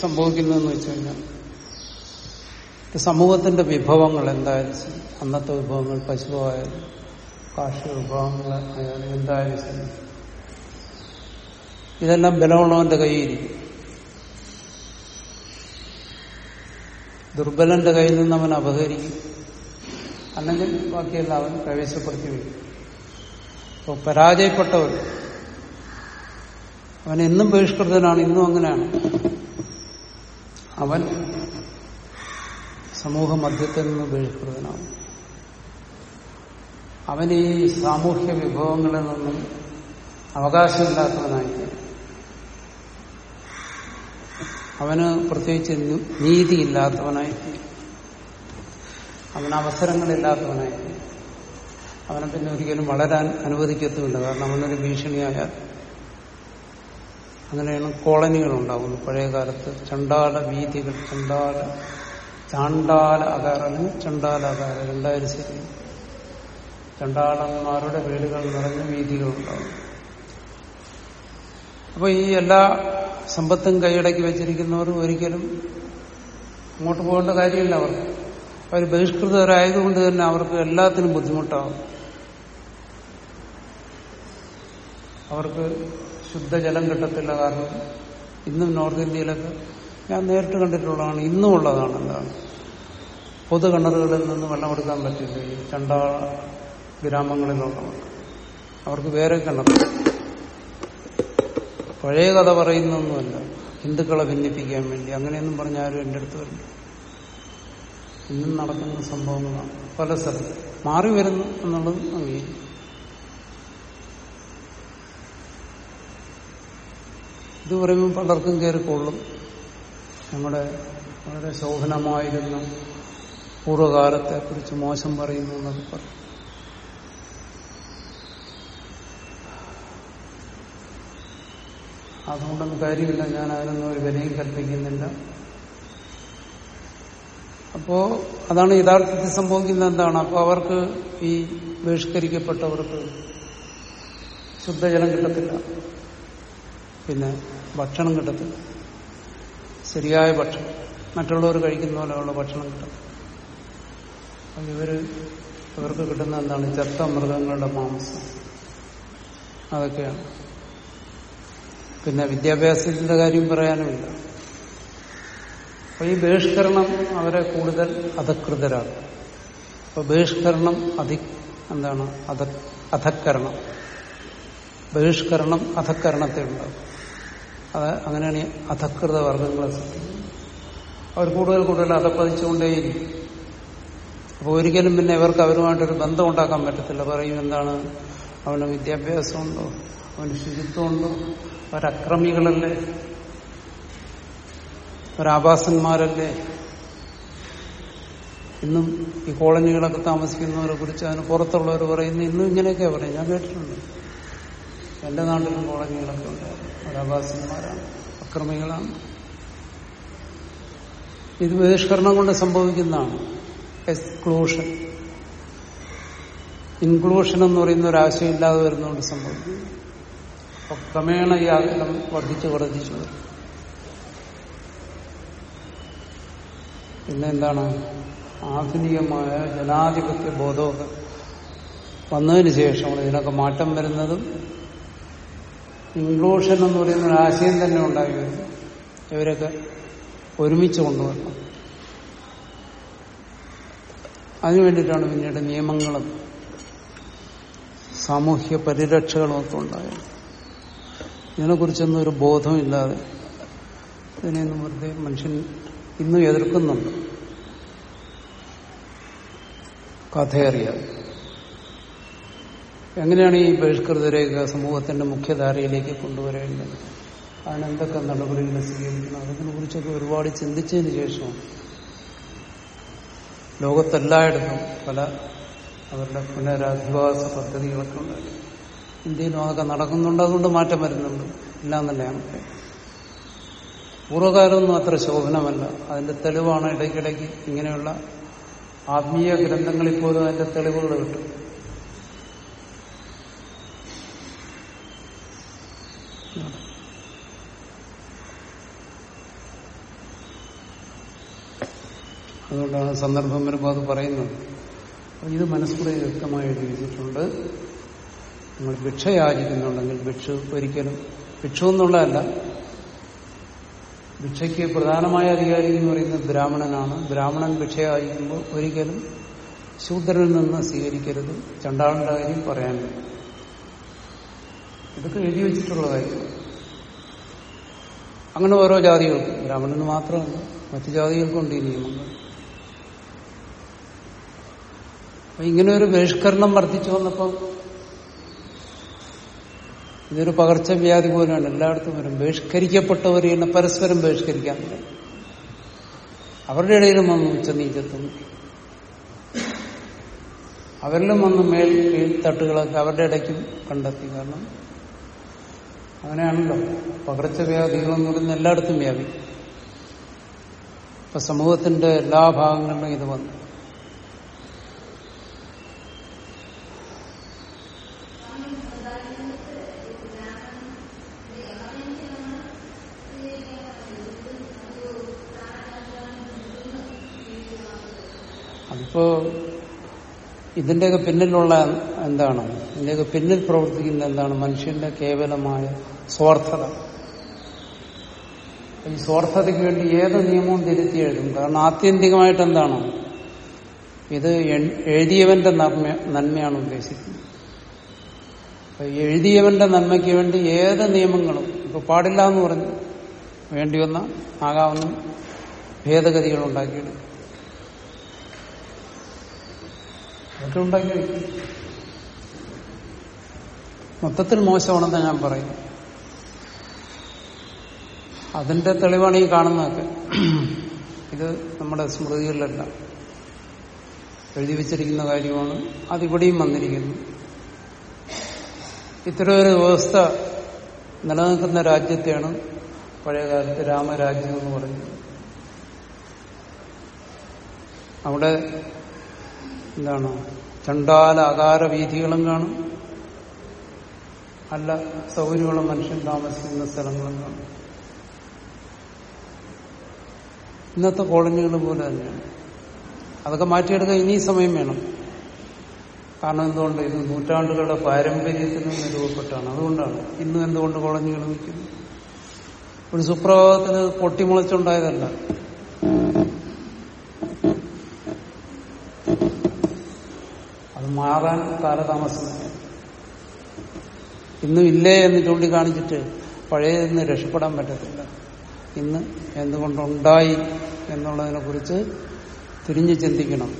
സംഭവിക്കുന്നതെന്ന് വെച്ച് കഴിഞ്ഞാൽ സമൂഹത്തിന്റെ വിഭവങ്ങൾ എന്തായാലും ശരി. അന്നത്തെ വിഭവങ്ങൾ പശുവായാലും കാർഷിക വിഭവങ്ങൾ ആയാലും എന്തായാലും ശരി. ഇതെല്ലാം ബലമുള്ളവന്റെ കയ്യിലിരിക്കും. ദുർബലന്റെ കയ്യിൽ നിന്ന് അവൻ അപഹരിക്കും. അല്ലെങ്കിൽ ബാക്കിയെല്ലാം അവൻ പ്രവേശപ്പെടുത്തി വയ്ക്കും അപ്പോൾ പരാജയപ്പെട്ടവർ അവൻ എന്നും ബഹിഷ്കൃതനാണ് ഇന്നും അങ്ങനെയാണ്. അവൻ സമൂഹ മധ്യത്തിൽ നിന്ന് ബഹിഷ്കൃതനാണ്. അവൻ ഈ സാമൂഹ്യ വിഭവങ്ങളിൽ നിന്നും അവകാശമില്ലാത്തവനായി. അവന് പ്രത്യേകിച്ച് നീതിയില്ലാത്തവനായി. അവന് അവസരങ്ങളില്ലാത്തവനായി. അവനെ പിന്നെ ഒരിക്കലും വളരാൻ അനുവദിക്കത്തുമില്ല. കാരണം അവനൊരു ഭീഷണിയായാൽ അങ്ങനെയാണ് കോളനികൾ ഉണ്ടാകുന്നത് പഴയ കാലത്ത് ചണ്ടാല വീതികൾ ചണ്ടാല ചാണ്ടാല അകാര ചണ്ടാല അകാര രണ്ടായിരം ശരി. ചണ്ടാളന്മാരുടെ വീടുകൾ നിറഞ്ഞ വീതികൾ ഉണ്ടാകും അപ്പൊ ഈ എല്ലാ സമ്പത്തും കൈയടക്കി വെച്ചിരിക്കുന്നവർ ഒരിക്കലും അങ്ങോട്ട് പോകേണ്ട കാര്യമില്ല അവർക്ക്. അവർ ബഹിഷ്കൃതരായതുകൊണ്ട് തന്നെ അവർക്ക് എല്ലാത്തിനും ബുദ്ധിമുട്ടാവും. അവർക്ക് ശുദ്ധജലം കിട്ടത്തില്ല കാരണം ഇന്നും നോർത്ത് ഇന്ത്യയിലൊക്കെ ഞാൻ നേരിട്ട് കണ്ടിട്ടുള്ളതാണ്. ഇന്നും ഉള്ളതാണ് എന്താണ്? പൊതു കിണറുകളിൽ നിന്ന് വെള്ളം എടുക്കാൻ പറ്റില്ല. ഈ ചണ്ട ഗ്രാമങ്ങളിലുള്ളവർക്ക് അവർക്ക് വേറെ കിണർ പഴയ കഥ പറയുന്നൊന്നുമല്ല. ഹിന്ദുക്കളെ ഭിന്നിപ്പിക്കാൻ വേണ്ടി. അങ്ങനെയൊന്നും പറഞ്ഞ ആരും എന്റെ അടുത്ത് വരില്ല. ഇന്നും നടക്കുന്ന സംഭവങ്ങളാണ്. പല സ്ഥലത്ത്. മാറി വരുന്നു എന്നുള്ളത് അംഗീകരിക്കും ഇത് പറയുമ്പോൾ പലർക്കും കയറിക്കൊള്ളും നമ്മുടെ വളരെ ശോഭനമായിരുന്ന പൂർവകാലത്തെ കുറിച്ച് മോശം പറയുന്നു എന്നൊക്കെ പറയും. അതുകൊണ്ടൊന്നും കാര്യമില്ല. ഞാൻ അതിനൊന്നും ഒരു വിലയും കൽപ്പിക്കുന്നില്ല. അപ്പോ അതാണ് യഥാർത്ഥത്തിൽ സംഭവിക്കുന്നത് എന്താണ്? അപ്പൊ അവർക്ക് ഈ ബഹിഷ്കരിക്കപ്പെട്ടവർക്ക് ശുദ്ധജലം കിട്ടത്തില്ല. പിന്നെ ഭക്ഷണം കിട്ടത്തില്ല. ശരിയായ ഭക്ഷണം. മറ്റുള്ളവർ കഴിക്കുന്ന പോലെയുള്ള ഭക്ഷണം കിട്ടും അപ്പം ഇവർ ഇവർക്ക് കിട്ടുന്ന എന്താണ്? ചത്ത മൃഗങ്ങളുടെ മാംസം. അതൊക്കെയാണ്. പിന്നെ വിദ്യാഭ്യാസത്തിന്റെ കാര്യം പറയാനുമില്ല. അപ്പൊ ഈ ബഹിഷ്കരണം അവരെ കൂടുതൽ അധകൃതരാണ് അപ്പൊ ബഹിഷ്കരണം അതി എന്താണ്? അധ അധക്കരണം. ബഹിഷ്കരണം അധക്കരണത്തെ ഉണ്ടാകും അത് അങ്ങനെയാണ് ഈ അധകൃത വർഗങ്ങളെ സൃഷ്ടിക്കുന്നത്. അവർ കൂടുതൽ കൂടുതൽ അധപ്പതിച്ചുകൊണ്ടേയിരിക്കും അപ്പോൾ ഒരിക്കലും പിന്നെ ഇവർക്ക് അവരുമായിട്ടൊരു ബന്ധം ഉണ്ടാക്കാൻ പറ്റത്തില്ല. പറയും എന്താണ്? അവന് വിദ്യാഭ്യാസമുണ്ടോ? അവന് ശുചിത്വമുണ്ടോ? അവരക്രമികളല്ലേ? ഒരാഭാസന്മാരല്ലേ ഇന്നും ഈ കോളനികളൊക്കെ താമസിക്കുന്നവരെ കുറിച്ച് അതിന് പുറത്തുള്ളവർ പറയുന്നു ഇന്നും ഇങ്ങനെയൊക്കെയാണ് പറയും ഞാൻ കേട്ടിട്ടുണ്ട്. എന്റെ നാട്ടിലും കോളനികളൊക്കെ ഉണ്ടായിരുന്നു ഒരാഭാസന്മാരാണ് അക്രമികളാണ്. ഇത് ബഹിഷ്കരണം കൊണ്ട് സംഭവിക്കുന്നതാണ്. എക്സ്ക്ലൂഷൻ. ഇൻക്ലൂഷൻ എന്ന് പറയുന്ന ഒരു ആശയം ഇല്ലാതെ വരുന്നതുകൊണ്ട് സംഭവിക്കുന്നു. അപ്പൊ ക്രമേണ ഈ അകലം വർദ്ധിച്ചു വർദ്ധിച്ചു വരും. പിന്നെ ആധുനികമായ ജനാധിപത്യ ബോധമൊക്കെ വന്നതിന് ശേഷമാണ് ഇതിനൊക്കെ മാറ്റം വരുന്നതും ഇൻക്ലൂഷൻ എന്ന് പറയുന്ന ഒരു ആശയം തന്നെ ഉണ്ടായി വരുന്നു ഇവരൊക്കെ ഒരുമിച്ച് കൊണ്ടുവരണം. അതിനു വേണ്ടിയിട്ടാണ് പിന്നീട് നിയമങ്ങളും സാമൂഹ്യ പരിരക്ഷകളും ഒക്കെ ഉണ്ടായത്. ഇതിനെക്കുറിച്ചൊന്നും ഒരു ബോധമില്ലാതെ ഇതിനെയൊന്നും വെറുതെ മനുഷ്യൻ ഇന്നും എതിർക്കുന്നുണ്ട്. കഥയറിയാതെ എങ്ങനെയാണ് ഈ ബഹിഷ്കൃതരെയൊക്കെ സമൂഹത്തിന്റെ മുഖ്യധാരയിലേക്ക് കൊണ്ടുവരേണ്ടത്? അതിനെന്തൊക്കെ നടപടികൾ സ്വീകരിക്കണം? അതിനെ കുറിച്ചൊക്കെ ഒരുപാട് ചിന്തിച്ചതിന് ശേഷം ലോകത്തെല്ലായിടത്തും പല അവരുടെ പുനരധിവാസ പദ്ധതികളൊക്കെ ഉണ്ടായി. ഇന്ത്യയിലും അതൊക്കെ നടക്കുന്നുണ്ട്. അതുകൊണ്ട് മാറ്റം വരുന്നുണ്ട്. എല്ലാം തന്നെയാണ്. പൂർവകാലമൊന്നും അത്ര ശോഭനമല്ല. അതിന്റെ തെളിവാണ് ഇടയ്ക്കിടയ്ക്ക് ഇങ്ങനെയുള്ള ആത്മീയ ഗ്രന്ഥങ്ങളിൽ പോലും അതിന്റെ തെളിവുകൾ കിട്ടും. അതുകൊണ്ടാണ് സന്ദർഭം വരുമ്പോൾ അത് പറയുന്നത്. ഇത് മനസ്സുകൂടെ വ്യക്തമായി എഴുതിയിട്ടുണ്ട് നിങ്ങൾ ഭിക്ഷ യാചിക്കുന്നുണ്ടെങ്കിൽ ഭിക്ഷു ഒരിക്കലും ഭിക്ഷു എന്നുള്ളതല്ല. ഭിക്ഷയ്ക്ക് പ്രധാനമായ അധികാരി എന്ന് പറയുന്നത് ബ്രാഹ്മണനാണ്. ബ്രാഹ്മണൻ ഭിക്ഷയായിരിക്കുമ്പോൾ ഒരിക്കലും ശൂദ്രനിൽ നിന്ന് സ്വീകരിക്കരുത്. ചണ്ടാളിന്റെ കാര്യം പറയാൻ ഇതൊക്കെ എഴുതി വെച്ചിട്ടുള്ള കാര്യം. അങ്ങനെ ഓരോ ജാതികൾക്കും. ബ്രാഹ്മണന് മാത്രമല്ല മറ്റു ജാതികൾക്കുണ്ട് ഈ നിയമങ്ങൾ അപ്പൊ ഇങ്ങനെ ഒരു ബഹിഷ്കരണം വർദ്ധിച്ചു വന്നപ്പോൾ ഇതൊരു പകർച്ചവ്യാധി പോലെയാണ്. എല്ലായിടത്തും വരും. ബഹിഷ്കരിക്കപ്പെട്ടവർ ഇന്ന് പരസ്പരം ബഹിഷ്കരിക്കാൻ അവരുടെ ഇടയിലും വന്ന് ഉച്ചനീചത്വം അവരിലും വന്ന് മേൽ കീഴ്ത്തട്ടുകളൊക്കെ അവരുടെ ഇടയ്ക്കും കണ്ടെത്തി. കാരണം അങ്ങനെയാണല്ലോ. പകർച്ചവ്യാധികളെന്ന് പറയുന്ന എല്ലായിടത്തും വ്യാപിക്കും ഇപ്പൊ സമൂഹത്തിന്റെ എല്ലാ ഭാഗങ്ങളിലും ഇത് വന്നു. അതിപ്പോ ഇതിന്റെയൊക്കെ പിന്നിലുള്ള എന്താണ്? ഇതിന്റെയൊക്കെ പിന്നിൽ പ്രവർത്തിക്കുന്ന എന്താണ്? മനുഷ്യന്റെ കേവലമായ സ്വാർത്ഥത. ഈ സ്വാർത്ഥതയ്ക്ക് വേണ്ടി ഏത് നിയമവും തിരുത്തി എഴുതും കാരണം ആത്യന്തികമായിട്ട് എന്താണ്? ഇത് എഴുതിയവന്റെ നന്മയാണ് ഉദ്ദേശിക്കുന്നത്. എഴുതിയവന്റെ നന്മയ്ക്ക് വേണ്ടി ഏത് നിയമങ്ങളും ഇപ്പൊ പാടില്ല എന്ന് പറഞ്ഞു വേണ്ടി വന്ന ആകാവുന്ന ഭേദഗതികൾ ഉണ്ടാക്കിയെടുക്കും. അതൊക്കെ ഉണ്ടാക്കി വയ്ക്കും മൊത്തത്തിൽ മോശമാണെന്ന് ഞാൻ പറയും. അതിന്റെ തെളിവാണ് ഈ കാണുന്നതൊക്കെ ഇത് നമ്മുടെ സ്മൃതികളിലല്ല. എഴുതി വെച്ചിരിക്കുന്ന കാര്യമാണ്. അതിവിടെയും വന്നിരിക്കുന്നു. ഇത്തരം ഒരു വ്യവസ്ഥ നിലനിൽക്കുന്ന രാജ്യത്തെയാണ് പഴയകാലത്ത് രാമരാജ്യം എന്ന് പറയുന്നത്. അവിടെ എന്താണ്? ചണ്ടാല അകാര വീഥികളും കാണും. അല്ല സൗകര്യമുള്ള മനുഷ്യൻ താമസിക്കുന്ന സ്ഥലങ്ങളും കാണും. ഇന്നത്തെ കോളനികൾ പോലെ തന്നെയാണ്. അതൊക്കെ മാറ്റിയെടുക്കാൻ ഇനി സമയം വേണം. കാരണം എന്തുകൊണ്ട്? ഇത് നൂറ്റാണ്ടുകളുടെ പാരമ്പര്യത്തിൽ നിന്ന് രൂപപ്പെട്ടാണ്. അതുകൊണ്ടാണ് ഇന്നും എന്തുകൊണ്ട് കോളനികൾ നിൽക്കുന്നു ഒരു സുപ്രഭാതത്തിന് പൊട്ടിമുളച്ചുണ്ടായതല്ല. മാറാൻ കാലതാമസം. വേണം. ഇന്നും ഇല്ലേ എന്ന് ചൂണ്ടിക്കാണിച്ചിട്ട് പഴയതിൽ നിന്ന് രക്ഷപ്പെടാൻ പറ്റത്തില്ല. ഇന്ന് എന്തുകൊണ്ടുണ്ടായി എന്നുള്ളതിനെ കുറിച്ച് തിരിഞ്ഞു ചിന്തിക്കണം.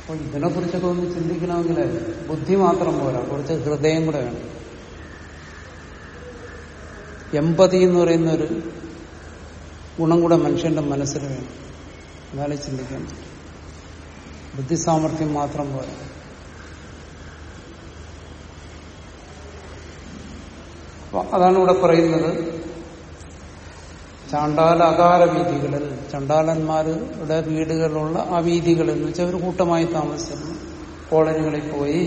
അപ്പോൾ ഇതിനെക്കുറിച്ചൊക്കെ ഒന്ന് ചിന്തിക്കണമെങ്കിൽ ബുദ്ധി മാത്രം പോരാ. കുറച്ച് ഹൃദയം കൂടെ വേണം. എമ്പതി എന്ന് പറയുന്ന ഒരു ഗുണം കൂടെ മനുഷ്യന്റെ മനസ്സിൽ വേണം. എന്നാലേ ചിന്തിക്കാൻ പറ്റും. ബുദ്ധിസാമർഥ്യം മാത്രം പോരാ അതാണ് ഇവിടെ പറയുന്നത്. ചാണ്ടാല അകാല വീതികളിൽ ചണ്ടാലന്മാരുടെ വീടുകളിലുള്ള ആ വീതികളിൽ എന്ന് വെച്ചാൽ ഒരു കൂട്ടമായി താമസിക്കുന്നു കോളനികളിൽ പോയി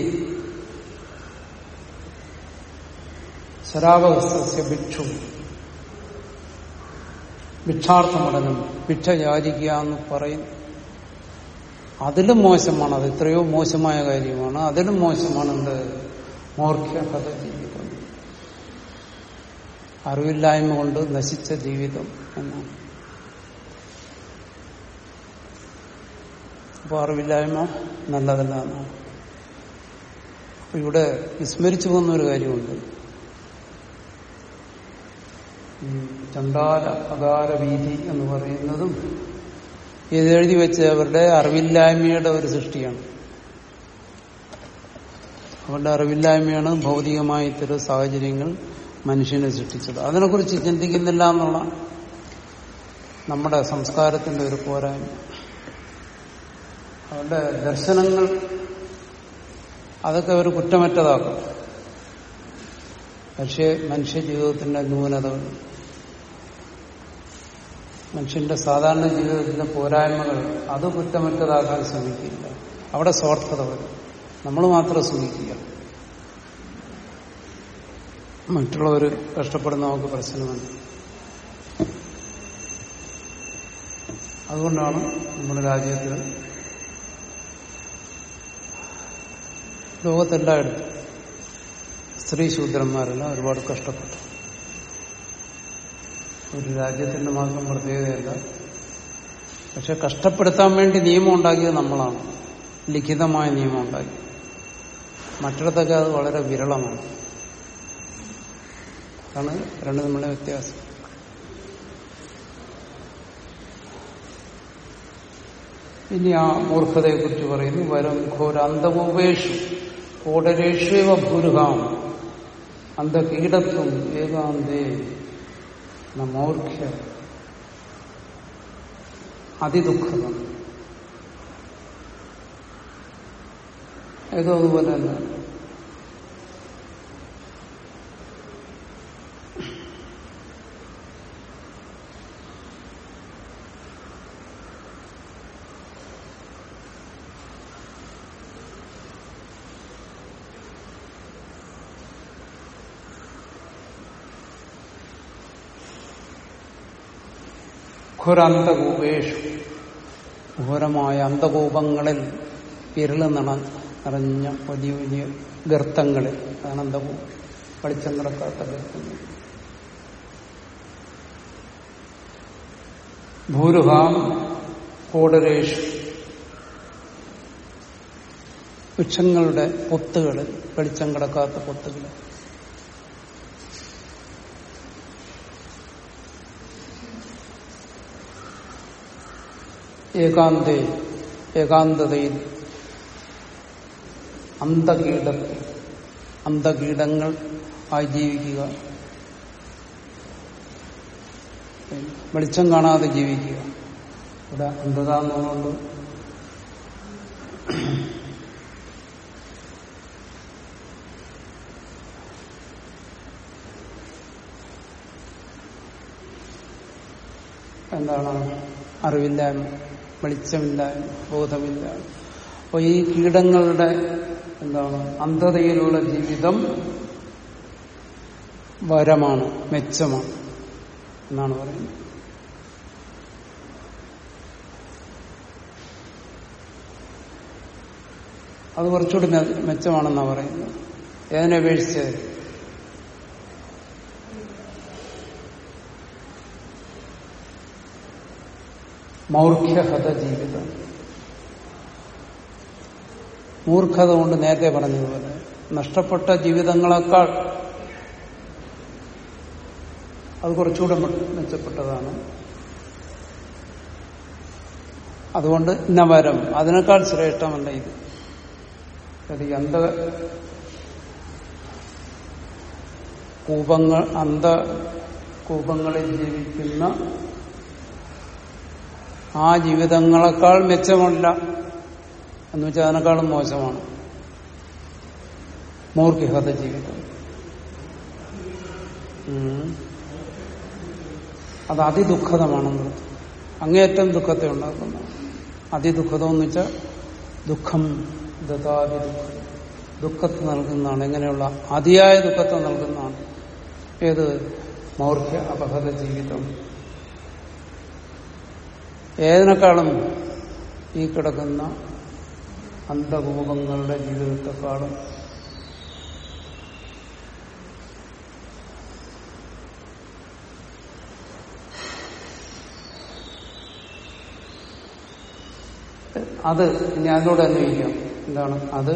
ശരാവസ്ഥ ഭിക്ഷു ഭിക്ഷാർത്ഥമടനം ഭിക്ഷ യാചിക്കുക എന്ന് പറയും. അതിലും മോശമാണ്. അത് എത്രയോ മോശമായ കാര്യമാണ്. അതിലും മോശമാണ് എന്ത്? മോർഖ്യാത്ത ജീവിതം. അറിവില്ലായ്മ കൊണ്ട് നശിച്ച ജീവിതം എന്നാണ്. അപ്പോൾ അറിവില്ലായ്മ നല്ലതല്ല എന്നാണ്. അപ്പൊ ഇവിടെ വിസ്മരിച്ചു പോകുന്ന ഒരു കാര്യമുണ്ട്. ചണ്ടാല അകാര വീതി എന്ന് പറയുന്നതും എഴുതി വെച്ച് അവരുടെ അറിവില്ലായ്മയുടെ ഒരു സൃഷ്ടിയാണ്. അവരുടെ അറിവില്ലായ്മയാണ് ഭൗതികമായ ഇത്തരം സാഹചര്യങ്ങൾ മനുഷ്യനെ സൃഷ്ടിച്ചത്. അതിനെക്കുറിച്ച് ചിന്തിക്കുന്നില്ല എന്നുള്ള നമ്മുടെ സംസ്കാരത്തിന്റെ ഒരു പോരായ്മ. അവരുടെ ദർശനങ്ങൾ അതൊക്കെ അവർ കുറ്റമറ്റതാക്കും. പക്ഷേ മനുഷ്യ ജീവിതത്തിന്റെ ന്യൂനതകൾ മനുഷ്യന്റെ സാധാരണ ജീവിതത്തിന്റെ പോരായ്മകൾ അത് കുറ്റമറ്റതാക്കാൻ ശ്രമിക്കില്ല. അവിടെ സ്വാർത്ഥത വരും. നമ്മൾ മാത്രം ശ്രമിക്കുക. മറ്റുള്ളവർ കഷ്ടപ്പെടുന്ന നമുക്ക് പ്രശ്നമുണ്ട് അതുകൊണ്ടാണ് നമ്മുടെ രാജ്യത്തിൽ ലോകത്തെല്ലായിടത്തും സ്ത്രീ ശൂദ്രന്മാരെല്ലാം ഒരുപാട് കഷ്ടപ്പെട്ടു. ഒരു രാജ്യത്തിന്റെ മാത്രം പ്രത്യേകതയല്ല പക്ഷെ കഷ്ടപ്പെടുത്താൻ വേണ്ടി നിയമം ഉണ്ടാക്കിയത് നമ്മളാണ്. ലിഖിതമായ നിയമം ഉണ്ടാക്കി. മറ്റിടത്തൊക്കെ അത് വളരെ വിരളമാണ്. അതാണ് രണ്ട് നമ്മളെ വ്യത്യാസം. ഇനി ആ മൂർഖതയെ കുറിച്ച് പറയുന്നു വരം ഘോരാന്തമോപേഷു കോടരേഷേവ ഭൂരുഹാം അന്ധകീടത്വം ഏകാന്തേ നമോർഖ്യ അതിദുഃഖം ഏതോ അതുപോലെ തന്നെ ഘോരാന്തകൂപേഷു ഘോരമായ അന്തകൂപങ്ങളിൽ ഇരുൾ നട നിറഞ്ഞ വലിയ വലിയ ഗർത്തങ്ങളിൽ അതാണ് അന്തകൂപം. വെളിച്ചം കിടക്കാത്ത ഗർത്തങ്ങൾ. ഭൂരുഹാം കോടരേഷു. വൃക്ഷങ്ങളുടെ പൊത്തുകൾ വെളിച്ചം കിടക്കാത്ത പൊത്തുകൾ ഏകാന്തേ ഏകാന്തതയിൽ. അന്തകീടത്തിൽ അന്തകീടങ്ങൾ ആയി ജീവിക്കുക. വെളിച്ചം കാണാതെ ജീവിക്കുക. ഇവിടെ അന്ധത എന്നുള്ളത് എന്താണ് അറിവില്ലായ്മ വെളിച്ചമില്ലായ്മ ബോധമില്ലായ്മ അപ്പൊ ഈ കീടങ്ങളുടെ എന്താണ് അന്ധതയിലുള്ള ജീവിതം വരമാണ് മെച്ചമാണ് എന്നാണ് പറയുന്നത്. അത് കുറച്ചുകൂടി മെച്ചമാണെന്നാണ് പറയുന്നത്. ഏതിനെ അപേക്ഷിച്ച്? മൗർഖ്യഹത ജീവിതം. മൂർഖത കൊണ്ട് നേരത്തെ പറഞ്ഞതുപോലെ നഷ്ടപ്പെട്ട ജീവിതങ്ങളെക്കാൾ അത് കുറച്ചുകൂടെ മെച്ചപ്പെട്ടതാണ്. അതുകൊണ്ട് നവരം അതിനേക്കാൾ ശ്രേഷ്ഠമല്ല ഇത്. അന്ധ കൂപങ്ങൾ അന്ധ കൂപങ്ങളിൽ ജീവിക്കുന്ന ആ ജീവിതങ്ങളെക്കാൾ മെച്ചമല്ല എന്ന് വെച്ചാൽ അതിനേക്കാളും മോശമാണ്. മൂർഖിഹത ജീവിതം. അത് അതിദുഃഖതമാണെന്ന് അങ്ങേയറ്റം ദുഃഖത്തെ ഉണ്ടാക്കുന്ന. അതിദുഃഖതം എന്ന് വെച്ചാൽ ദുഃഖം ദതാതി ദുഃഖം ദുഃഖത്തെ നൽകുന്നതാണ് എങ്ങനെയുള്ള അതിയായ ദുഃഖത്തെ നൽകുന്നതാണ്. ഏത്? മൗർഖ്യ അപഹത ജീവിതം. ഏതിനേക്കാളും ഈ കിടക്കുന്ന അന്ധകൂപങ്ങളുടെ ജീവിതത്തെക്കാളും അത് ഇനി അതിനോട് എന്താണ്? അത്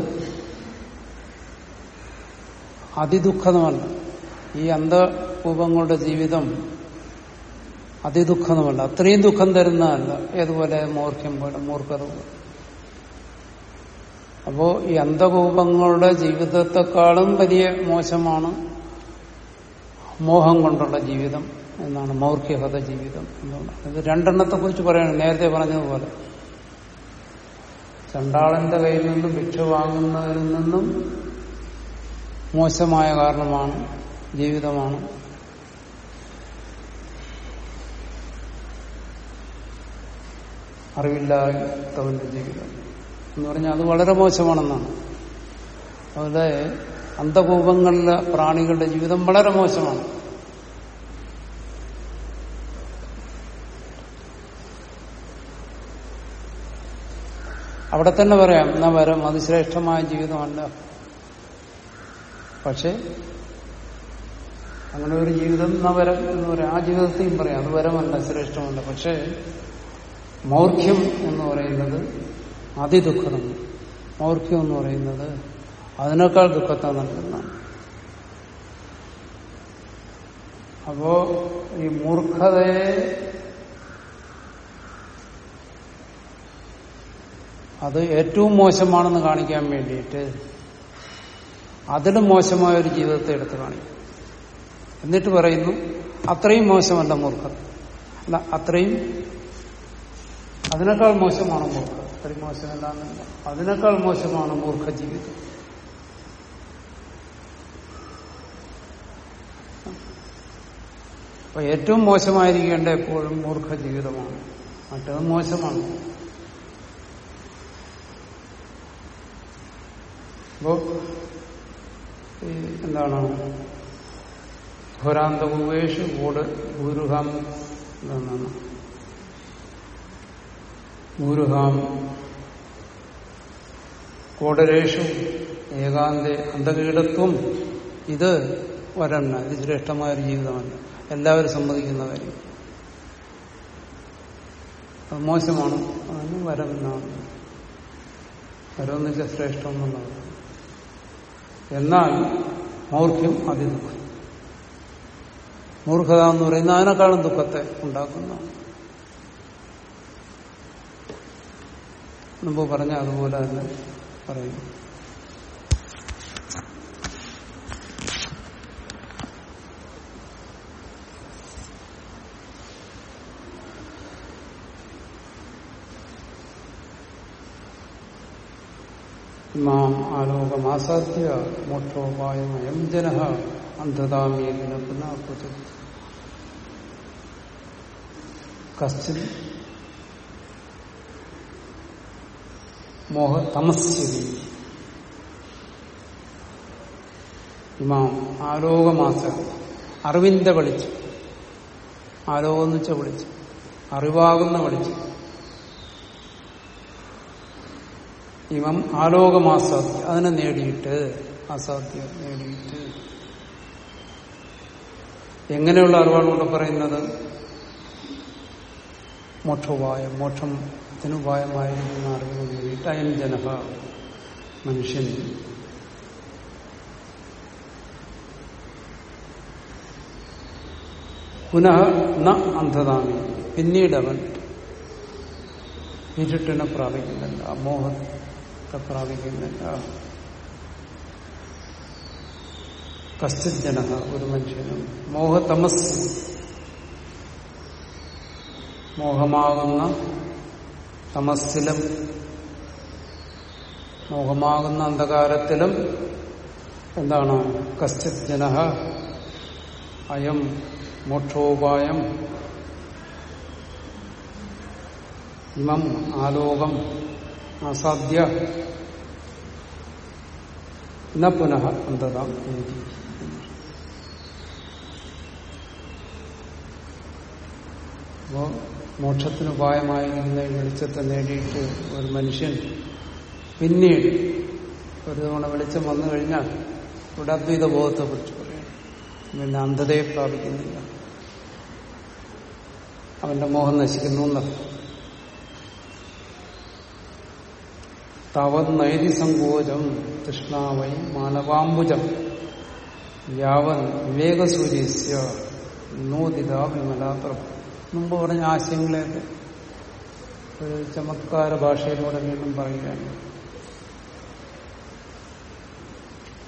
അതിദുഃഖതമല്ല ഈ അന്ധകൂപങ്ങളുടെ ജീവിതം അതിദുഃഖമല്ല അത്രയും ദുഃഖം തരുന്നതല്ല ഏതുപോലെ മൂർഖ്യം പോലെ മൂർഖത പോലെ. അപ്പോ ഈ അന്ധകൂപങ്ങളുടെ ജീവിതത്തെക്കാളും വലിയ മോശമാണ് മോഹം കൊണ്ടുള്ള ജീവിതം എന്നാണ് മൗർഖ്യഹത ജീവിതം എന്നുള്ളത് ഇത് രണ്ടെണ്ണത്തെ കുറിച്ച് പറയണം. നേരത്തെ പറഞ്ഞതുപോലെ. ചണ്ടാളന്റെ കയ്യിൽ നിന്നും ഭിക്ഷ വാങ്ങുന്നതിൽ നിന്നും മോശമായ കാരണമാണ് ജീവിതമാണ്. അറിവില്ലാത്തവന്റെ ജീവിതം എന്ന് പറഞ്ഞാൽ അത് വളരെ മോശമാണെന്നാണ്. അതുപോലെ അന്ധകൂപങ്ങളിലെ പ്രാണികളുടെ ജീവിതം വളരെ മോശമാണ്. അവിടെ തന്നെ പറയാം എന്നാ വരം അത് ശ്രേഷ്ഠമായ ജീവിതമല്ല. പക്ഷെ അങ്ങനെ ഒരു ജീവിതം നവരം എന്ന് പറയാം. ആ ജീവിതത്തെയും പറയാം അത് വരമല്ല ശ്രേഷ്ഠമല്ല. പക്ഷേ മൗർഖ്യം എന്ന് പറയുന്നത് അതിദുഃഖം മൗർഖ്യം എന്ന് പറയുന്നത് അതിനേക്കാൾ ദുഃഖത്തെ നൽകുന്ന. അപ്പോ ഈ മൂർഖതയെ അത് ഏറ്റവും മോശമാണെന്ന് കാണിക്കാൻ വേണ്ടിയിട്ട് അതിലും മോശമായ ഒരു ജീവിതത്തെ എടുത്തു കാണിക്കും. എന്നിട്ട് പറയുന്നു അത്രയും മോശമല്ല മൂർഖത. അല്ല അത്രയും അതിനേക്കാൾ മോശമാണ് മൂർഖ. അത്രയും മോശമല്ല എന്നല്ല അതിനേക്കാൾ മോശമാണ് മൂർഖ ജീവിതം. അപ്പൊ ഏറ്റവും മോശമായിരിക്കേണ്ട എപ്പോഴും മൂർഖ ജീവിതമാണ്. മറ്റത് മോശമാണ്. അപ്പോ എന്താണ്? ഘോരാന്തപൂവേഷ് കൂട് ഗുരുഹം എന്താണ് ഗുരുഹാം. കോടരേഷു ഏകാന്ത അന്ധകീടത്വം ഇത് ഒരെണ്ണ. ഇത് ശ്രേഷ്ഠമായ ഒരു ജീവിതമല്ല എല്ലാവരും സമ്മതിക്കുന്ന കാര്യം. അത് മോശമാണ്. അതിന് വരമെന്നാണ്. വരമെന്നുവെച്ചാൽ ശ്രേഷ്ഠം എന്നുള്ളത് എന്നാൽ മൗർഖ്യം അതിദുഃഖം. മൂർഖത എന്ന് പറയുന്നത് അതിനേക്കാളും ദുഃഖത്തെ ഉണ്ടാക്കുന്നതാണ്. മുമ്പ് പറഞ്ഞ അതുപോലെ തന്നെ പറയും. മാം ആലോകമാസാദ്യ മോക്ഷോപായമയം ജന അന്ധതാമിയെ പുനഃ കശ്ചിത് മോഹ തമസ്യതി ഇമാം ആലോകമാസ അറിവിന്റെ വെളിച്ചം. ആലോകം എന്ന് വെച്ചാൽ വിളിച്ചു. അറിവാകുന്ന വെളിച്ചം. ഇമം ആലോകമാസാധ്യ അതിനെ നേടിയിട്ട് അസാധ്യ നേടിയിട്ട്. എങ്ങനെയുള്ള അറിവാണ് ഇവിടെ പറയുന്നത്? മോക്ഷോപായം മോക്ഷത്തിനുപായമായിരിക്കുന്ന അറിവ് നേടിയിട്ട് അയം ജനഹ മനുഷ്യൻ. പുനഃ ന അന്ധതാമി. പിന്നീട് അവൻ ഇരുട്ടിനെ പ്രാപിക്കുന്നില്ല മോഹത്തെ പ്രാപിക്കുന്നില്ല. കശ്ചിത് ജനഹ ഒരു മനുഷ്യനും മോഹതമസ് മോഹമാകുന്ന തമസ്സിലും മോഹമാകുന്ന അന്ധകാരത്തിലും എന്താണ്? കശ്ചിത് ജന അയം മോക്ഷോപായം ഇമം ആലോകം അസാധ്യ. ന പുനഃ അന്ധത ഏതി അപ്പോ മോക്ഷത്തിന് ഉപായമായിരിക്കുന്ന ഈ വെളിച്ചത്തെ നേടിയിട്ട് ഒരു മനുഷ്യൻ പിന്നീട് ഒരു തവണ വെളിച്ചം വന്നു കഴിഞ്ഞാൽ ഇവിടെ അദ്വൈത ബോധത്തെ കുറിച്ച് പറയണം പിന്നെ അന്ധതയെ പ്രാപിക്കുന്നില്ല. അവന്റെ മോഹം നശിക്കുന്നു എന്നർത്ഥം തവത് നൈതി സങ്കോചം തൃഷ്ണാവൈ മാനവാംബുജം. യാവൻ വിവേകസൂര്യസ്യ നോദിത വിമലാത്ര മുമ്പ് പറഞ്ഞ ആശയങ്ങളെയൊക്കെ ഒരു ചമത്കാര ഭാഷയിലൂടെ വീണ്ടും പറയുകയാണ്.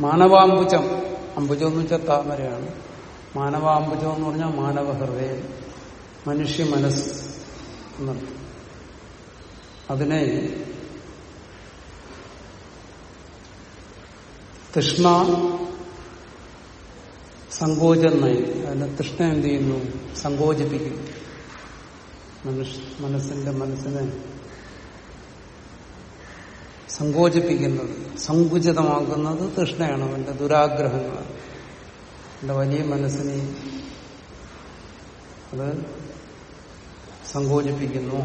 മാനവാംബുജം. അംബുജം എന്ന് വെച്ചാൽ താമരയാണ്. മാനവാംബുജം എന്ന് പറഞ്ഞാൽ മാനവ ഹൃദയം മനുഷ്യ മനസ്സ് എന്നർത്ഥം. അതിനെ തൃഷ്ണ സങ്കോചം നയം അതിനെ തൃഷ്ണ എന്ത് ചെയ്യുന്നു? സങ്കോചിപ്പിക്കുന്നു. മനുഷ്യ മനസ്സിന്റെ മനസ്സിനെ സങ്കോചിപ്പിക്കുന്നത് സങ്കുചിതമാക്കുന്നത് തൃഷ്ണയാണ് അവന്റെ ദുരാഗ്രഹങ്ങളാണ് എന്റെ വലിയ മനസ്സിനെ അത് സങ്കോചിപ്പിക്കുന്നു.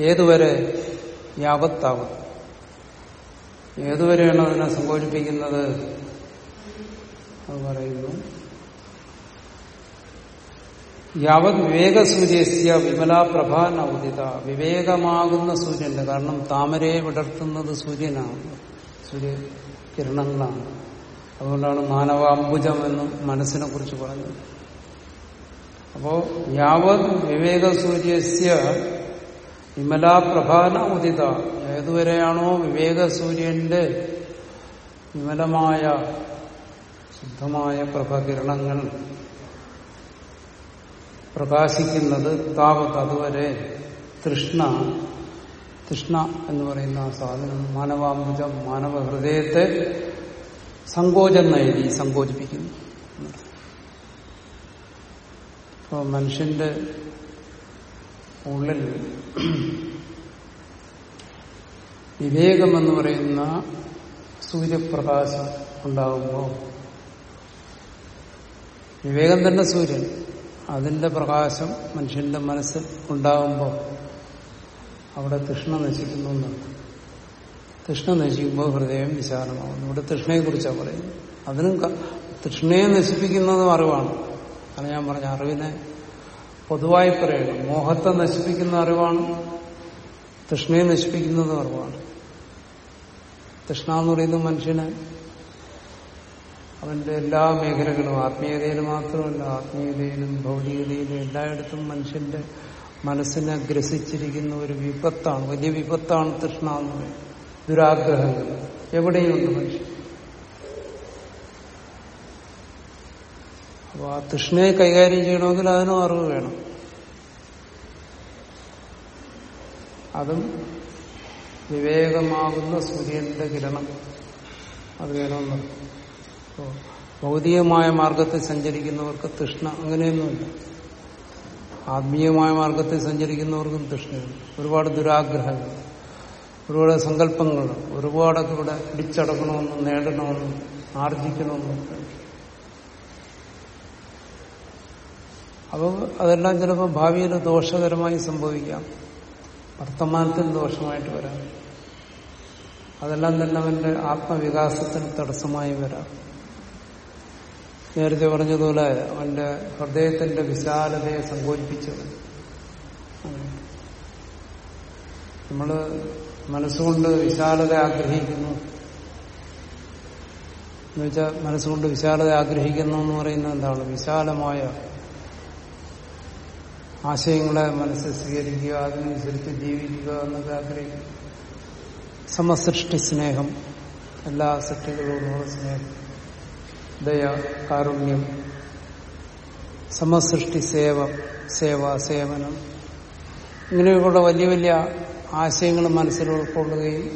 ഏതുവരെ? യാവത്താവത് ഏതുവരെയാണ് അതിനെ സങ്കോചിപ്പിക്കുന്നത് അത് പറയുന്നു. യാവത് വിവേകസൂര്യസ്യ വിമലാപ്രഭ നവദിത വിവേകമാകുന്ന സൂര്യന്റെ കാരണം താമരയെ വിടർത്തുന്നത് സൂര്യനാണ്. സൂര്യകിരണങ്ങളാണ്. അതുകൊണ്ടാണ് മാനവാംബുജം എന്നും മനസ്സിനെ കുറിച്ച് പറഞ്ഞത് അപ്പോ യാവത് വിവേകസൂര്യസ്യ വിമലാപ്രഭാന ഉദിത ഏതുവരെയാണോ വിവേകസൂര്യന്റെ വിമലമായ ശുദ്ധമായ പ്രഭകിരണങ്ങൾ പ്രകാശിക്കുന്നത് താപത്ത് അതുവരെ തൃഷ്ണ തൃഷ്ണ എന്ന് പറയുന്ന ആ സാധനം മാനവാംബുജം മാനവ ഹൃദയത്തെ സങ്കോചം നൈതി സങ്കോചിപ്പിക്കുന്നു. അപ്പോൾ മനുഷ്യന്റെ ഉള്ളിൽ വിവേകമെന്ന് പറയുന്ന സൂര്യപ്രകാശം ഉണ്ടാകുമ്പോൾ വിവേകം തന്നെ സൂര്യൻ. അതിന്റെ പ്രകാശം മനുഷ്യന്റെ മനസ്സിൽ ഉണ്ടാകുമ്പോൾ അവിടെ തൃഷ്ണ നശിക്കുന്നു തൃഷ്ണ നശിക്കുമ്പോൾ ഹൃദയം വിശാലമാകുന്നു ഇവിടെ തൃഷ്ണയെ കുറിച്ചാണ് പറയുന്നത്. അതിനും തൃഷ്ണയെ നശിപ്പിക്കുന്നതും അറിവാണ് അത് ഞാൻ പറഞ്ഞ അറിവിനെ പൊതുവായി പറയണം. മോഹത്തെ നശിപ്പിക്കുന്ന അറിവാണ് തൃഷ്ണയെ നശിപ്പിക്കുന്നതും അറിവാണ്. തൃഷ്ണ എന്ന് പറയുന്നത് മനുഷ്യനെ അവന്റെ എല്ലാ മേഖലകളും ആത്മീയതയിൽ മാത്രമല്ല ആത്മീയതയിലും ഭൗതികതയിലും എല്ലായിടത്തും മനുഷ്യന്റെ മനസ്സിനെ ഗ്രസിച്ചിരിക്കുന്ന ഒരു വിപത്താണ് വലിയ വിപത്താണ് തൃഷ്ണ എന്ന് പറയുന്നത്. ദുരാഗ്രഹങ്ങൾ. എവിടെയുണ്ട് മനുഷ്യൻ? അപ്പൊ ആ തൃഷ്ണയെ കൈകാര്യം ചെയ്യണമെങ്കിൽ അതിനും അറിവ് വേണം. അതും വിവേകമാകുന്ന സൂര്യന്റെ കിരണം. അത് വേണമെന്ന്. ഭൗതികമായ മാർഗത്തിൽ സഞ്ചരിക്കുന്നവർക്ക് തൃഷ്ണ അങ്ങനെയൊന്നുമില്ല. ആത്മീയമായ മാർഗത്തിൽ സഞ്ചരിക്കുന്നവർക്കും തൃഷ്ണയുണ്ട്. ഒരുപാട് ദുരാഗ്രഹങ്ങൾ ഒരുപാട് സങ്കല്പങ്ങൾ ഒരുപാടൊക്കെ ഇവിടെ പിടിച്ചടക്കണമെന്നും നേടണമെന്നും ആർജിക്കണമെന്നും. അപ്പോൾ അതെല്ലാം ചിലപ്പോൾ ഭാവിയിൽ ദോഷകരമായി സംഭവിക്കാം. വർത്തമാനത്തിൽ ദോഷമായിട്ട് വരാം? അതെല്ലാം തന്നെ അവന്റെ ആത്മവികാസത്തിന് തടസ്സമായി വരാം. നേരത്തെ പറഞ്ഞതുപോലെ അവന്റെ ഹൃദയത്തിന്റെ വിശാലതയെ സങ്കോചിപ്പിച്ചത്. നമ്മൾ മനസ്സുകൊണ്ട് വിശാലത ആഗ്രഹിക്കുന്നു. എന്നുവെച്ചാൽ മനസ്സുകൊണ്ട് വിശാലത ആഗ്രഹിക്കുന്നു എന്ന് പറയുന്നത് എന്താണ്? വിശാലമായ ആശയങ്ങളെ മനസ്സിൽ സ്വീകരിക്കുക അതിനനുസരിച്ച് ജീവിക്കുക എന്നൊക്കെ ആഗ്രഹിക്കും സമസൃഷ്ടി സ്നേഹം എല്ലാ സൃഷ്ടികളോടുള്ള സ്നേഹം ദയ കാരുണ്യം സമസൃഷ്ടി സേവ സേവ സേവനം. ഇങ്ങനെയൊക്കെയുള്ള വലിയ വലിയ ആശയങ്ങൾ മനസ്സിൽ ഉൾക്കൊള്ളുകയും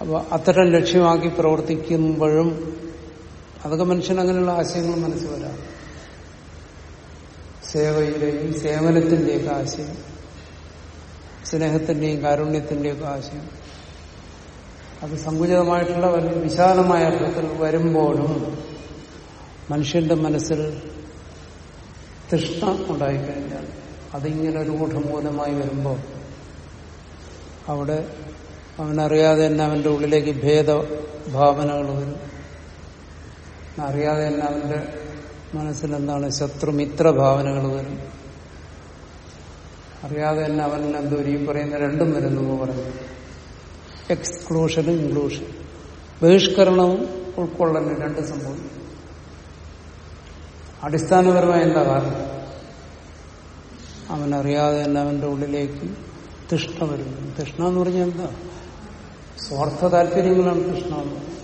അപ്പോൾ അത്തരം ലക്ഷ്യമാക്കി പ്രവർത്തിക്കുമ്പോഴും അതൊക്കെ മനുഷ്യൻ അങ്ങനെയുള്ള ആശയങ്ങൾ മനസ്സിൽ വരാം. സേവയുടെയും സേവനത്തിന്റെയൊക്കെ ആശയം സ്നേഹത്തിന്റെയും കാരുണ്യത്തിന്റെയൊക്കെ ആശയം അത് സങ്കുചിതമായിട്ടുള്ള വലിയ വിശാലമായ അർത്ഥത്തിൽ വരുമ്പോഴും മനുഷ്യന്റെ മനസ്സിൽ തൃഷ്ണ ഉണ്ടായിക്കഴിഞ്ഞാൽ അതിങ്ങനെ രൂഢമൂലമായി വരുമ്പോൾ അവിടെ അവനറിയാതെ തന്നെ അവന്റെ ഉള്ളിലേക്ക് ഭേദഭാവനകൾ വരും. അറിയാതെ തന്നെ അവന്റെ മനസ്സിൽ എന്താണ് ശത്രുമിത്ര ഭാവനകൾ വരും. അറിയാതെ തന്നെ അവൻ എന്തോ ഈ പറയുന്ന രണ്ടും വരുന്നു പറഞ്ഞു എക്സ്ക്ലൂഷനും ഇൻക്ലൂഷനും ബഹിഷ്കരണവും ഉൾക്കൊള്ളലും രണ്ട് സംഭവം. അടിസ്ഥാനപരമായ എന്താ കാരണം? അവനറിയാതെ തന്നെ അവന്റെ ഉള്ളിലേക്ക് തൃഷ്ണ വരുന്നു. തൃഷ്ണ എന്ന് പറഞ്ഞാൽ എന്താ? സ്വാർത്ഥ താല്പര്യങ്ങളാണ് തൃഷ്ണ എന്ന്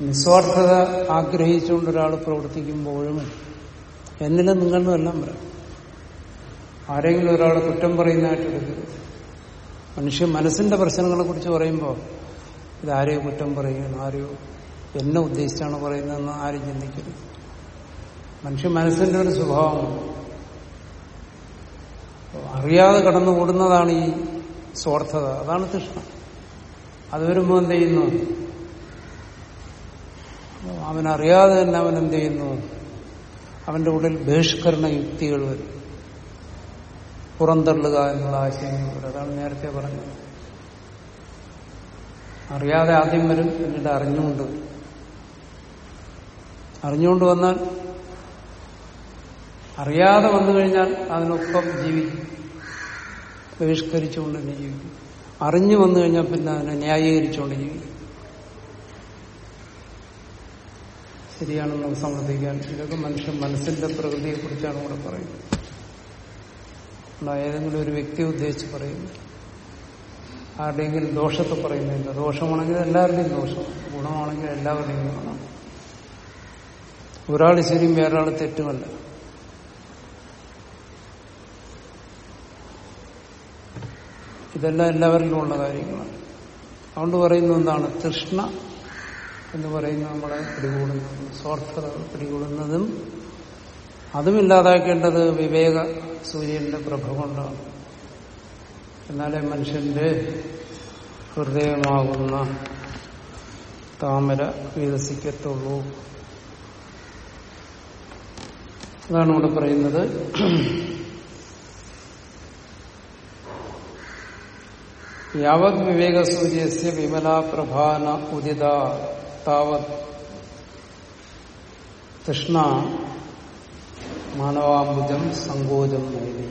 നിസ്വാർത്ഥത ആഗ്രഹിച്ചുകൊണ്ട് ഒരാൾ പ്രവർത്തിക്കുമ്പോഴും എന്നിലും നിങ്ങളിലും എല്ലാം വരാം ആരെങ്കിലും ഒരാൾ കുറ്റം പറയുന്നതായിട്ട് എടുക്കരുത്. മനുഷ്യ മനസ്സിന്റെ പ്രശ്നങ്ങളെ കുറിച്ച് പറയുമ്പോൾ ഇതാരെയോ കുറ്റം പറയുകയാണ് ആരെയോ എന്നെ ഉദ്ദേശിച്ചാണ് പറയുന്നതെന്ന് ആരും ചിന്തിക്കരുത്. മനുഷ്യ മനസ്സിന്റെ ഒരു സ്വഭാവമാണ് അറിയാതെ കടന്നു കൂടുന്നതാണ് ഈ സ്വാർത്ഥത. അതാണ് തൃഷ്ണ അത് വരുമ്പോൾ എന്ത് ചെയ്യുന്നു? അവനറിയാതെ തന്നെ അവൻ എന്ത് ചെയ്യുന്നു അവന്റെ ഉള്ളിൽ ബഹിഷ്കരണ യുക്തികൾ വരും. പുറന്തള്ളുക എന്നുള്ള ആശയങ്ങൾ അതാണ് നേരത്തെ പറഞ്ഞത്. അറിയാതെ ആദ്യം വരും എന്നിട്ട് അറിഞ്ഞുകൊണ്ട്. അറിഞ്ഞുകൊണ്ട് വന്നാൽ അറിയാതെ വന്നു കഴിഞ്ഞാൽ അതിനൊപ്പം ജീവിക്കും. ബഹിഷ്കരിച്ചുകൊണ്ട് തന്നെ ജീവിക്കും. അറിഞ്ഞു വന്നു കഴിഞ്ഞാൽ പിന്നെ അതിനെ ന്യായീകരിച്ചുകൊണ്ട് ജീവിക്കും. ശരിയാണെന്ന് സമ്മതിക്കാൻ ഇതൊക്കെ മനുഷ്യൻ മനസ്സിന്റെ പ്രകൃതിയെ കുറിച്ചാണ് ഇവിടെ പറയുന്നത് ഏതെങ്കിലും ഒരു വ്യക്തിയെ ഉദ്ദേശിച്ച് പറയുന്നു ആരുടെയെങ്കിലും ദോഷത്തെ പറയുന്നില്ല ദോഷമാണെങ്കിൽ എല്ലാവരുടെയും ദോഷം. ഗുണമാണെങ്കിൽ എല്ലാവരുടെയും ഗുണം. ഒരാൾ ശരിയും വേറൊരാൾ തെറ്റുമല്ല. ഇതെല്ലാം എല്ലാവരിലും ഉള്ള കാര്യങ്ങളാണ്. അതുകൊണ്ട് പറയുന്നത് എന്താണ്? തൃഷ്ണ എന്ന് പറയുന്ന നമ്മളെ പിടികൂടുന്നതും സ്വാർത്ഥത പിടികൂടുന്നതും അതും ഇല്ലാതാക്കേണ്ടത് വിവേക സൂര്യന്റെ പ്രഭ കൊണ്ടാണ്. എന്നാലേ മനുഷ്യന്റെ ഹൃദയമാകുന്ന താമര വികസിക്കത്തുള്ളൂ. അതാണ് ഇവിടെ പറയുന്നത്. [clears throat] യാവത് വിവേകസൂര്യസ്യ വിമലാപ്രഭാന ഉദിത. താവത് തൃഷ്ണ മാനവാംബുജം സങ്കോചം നേടി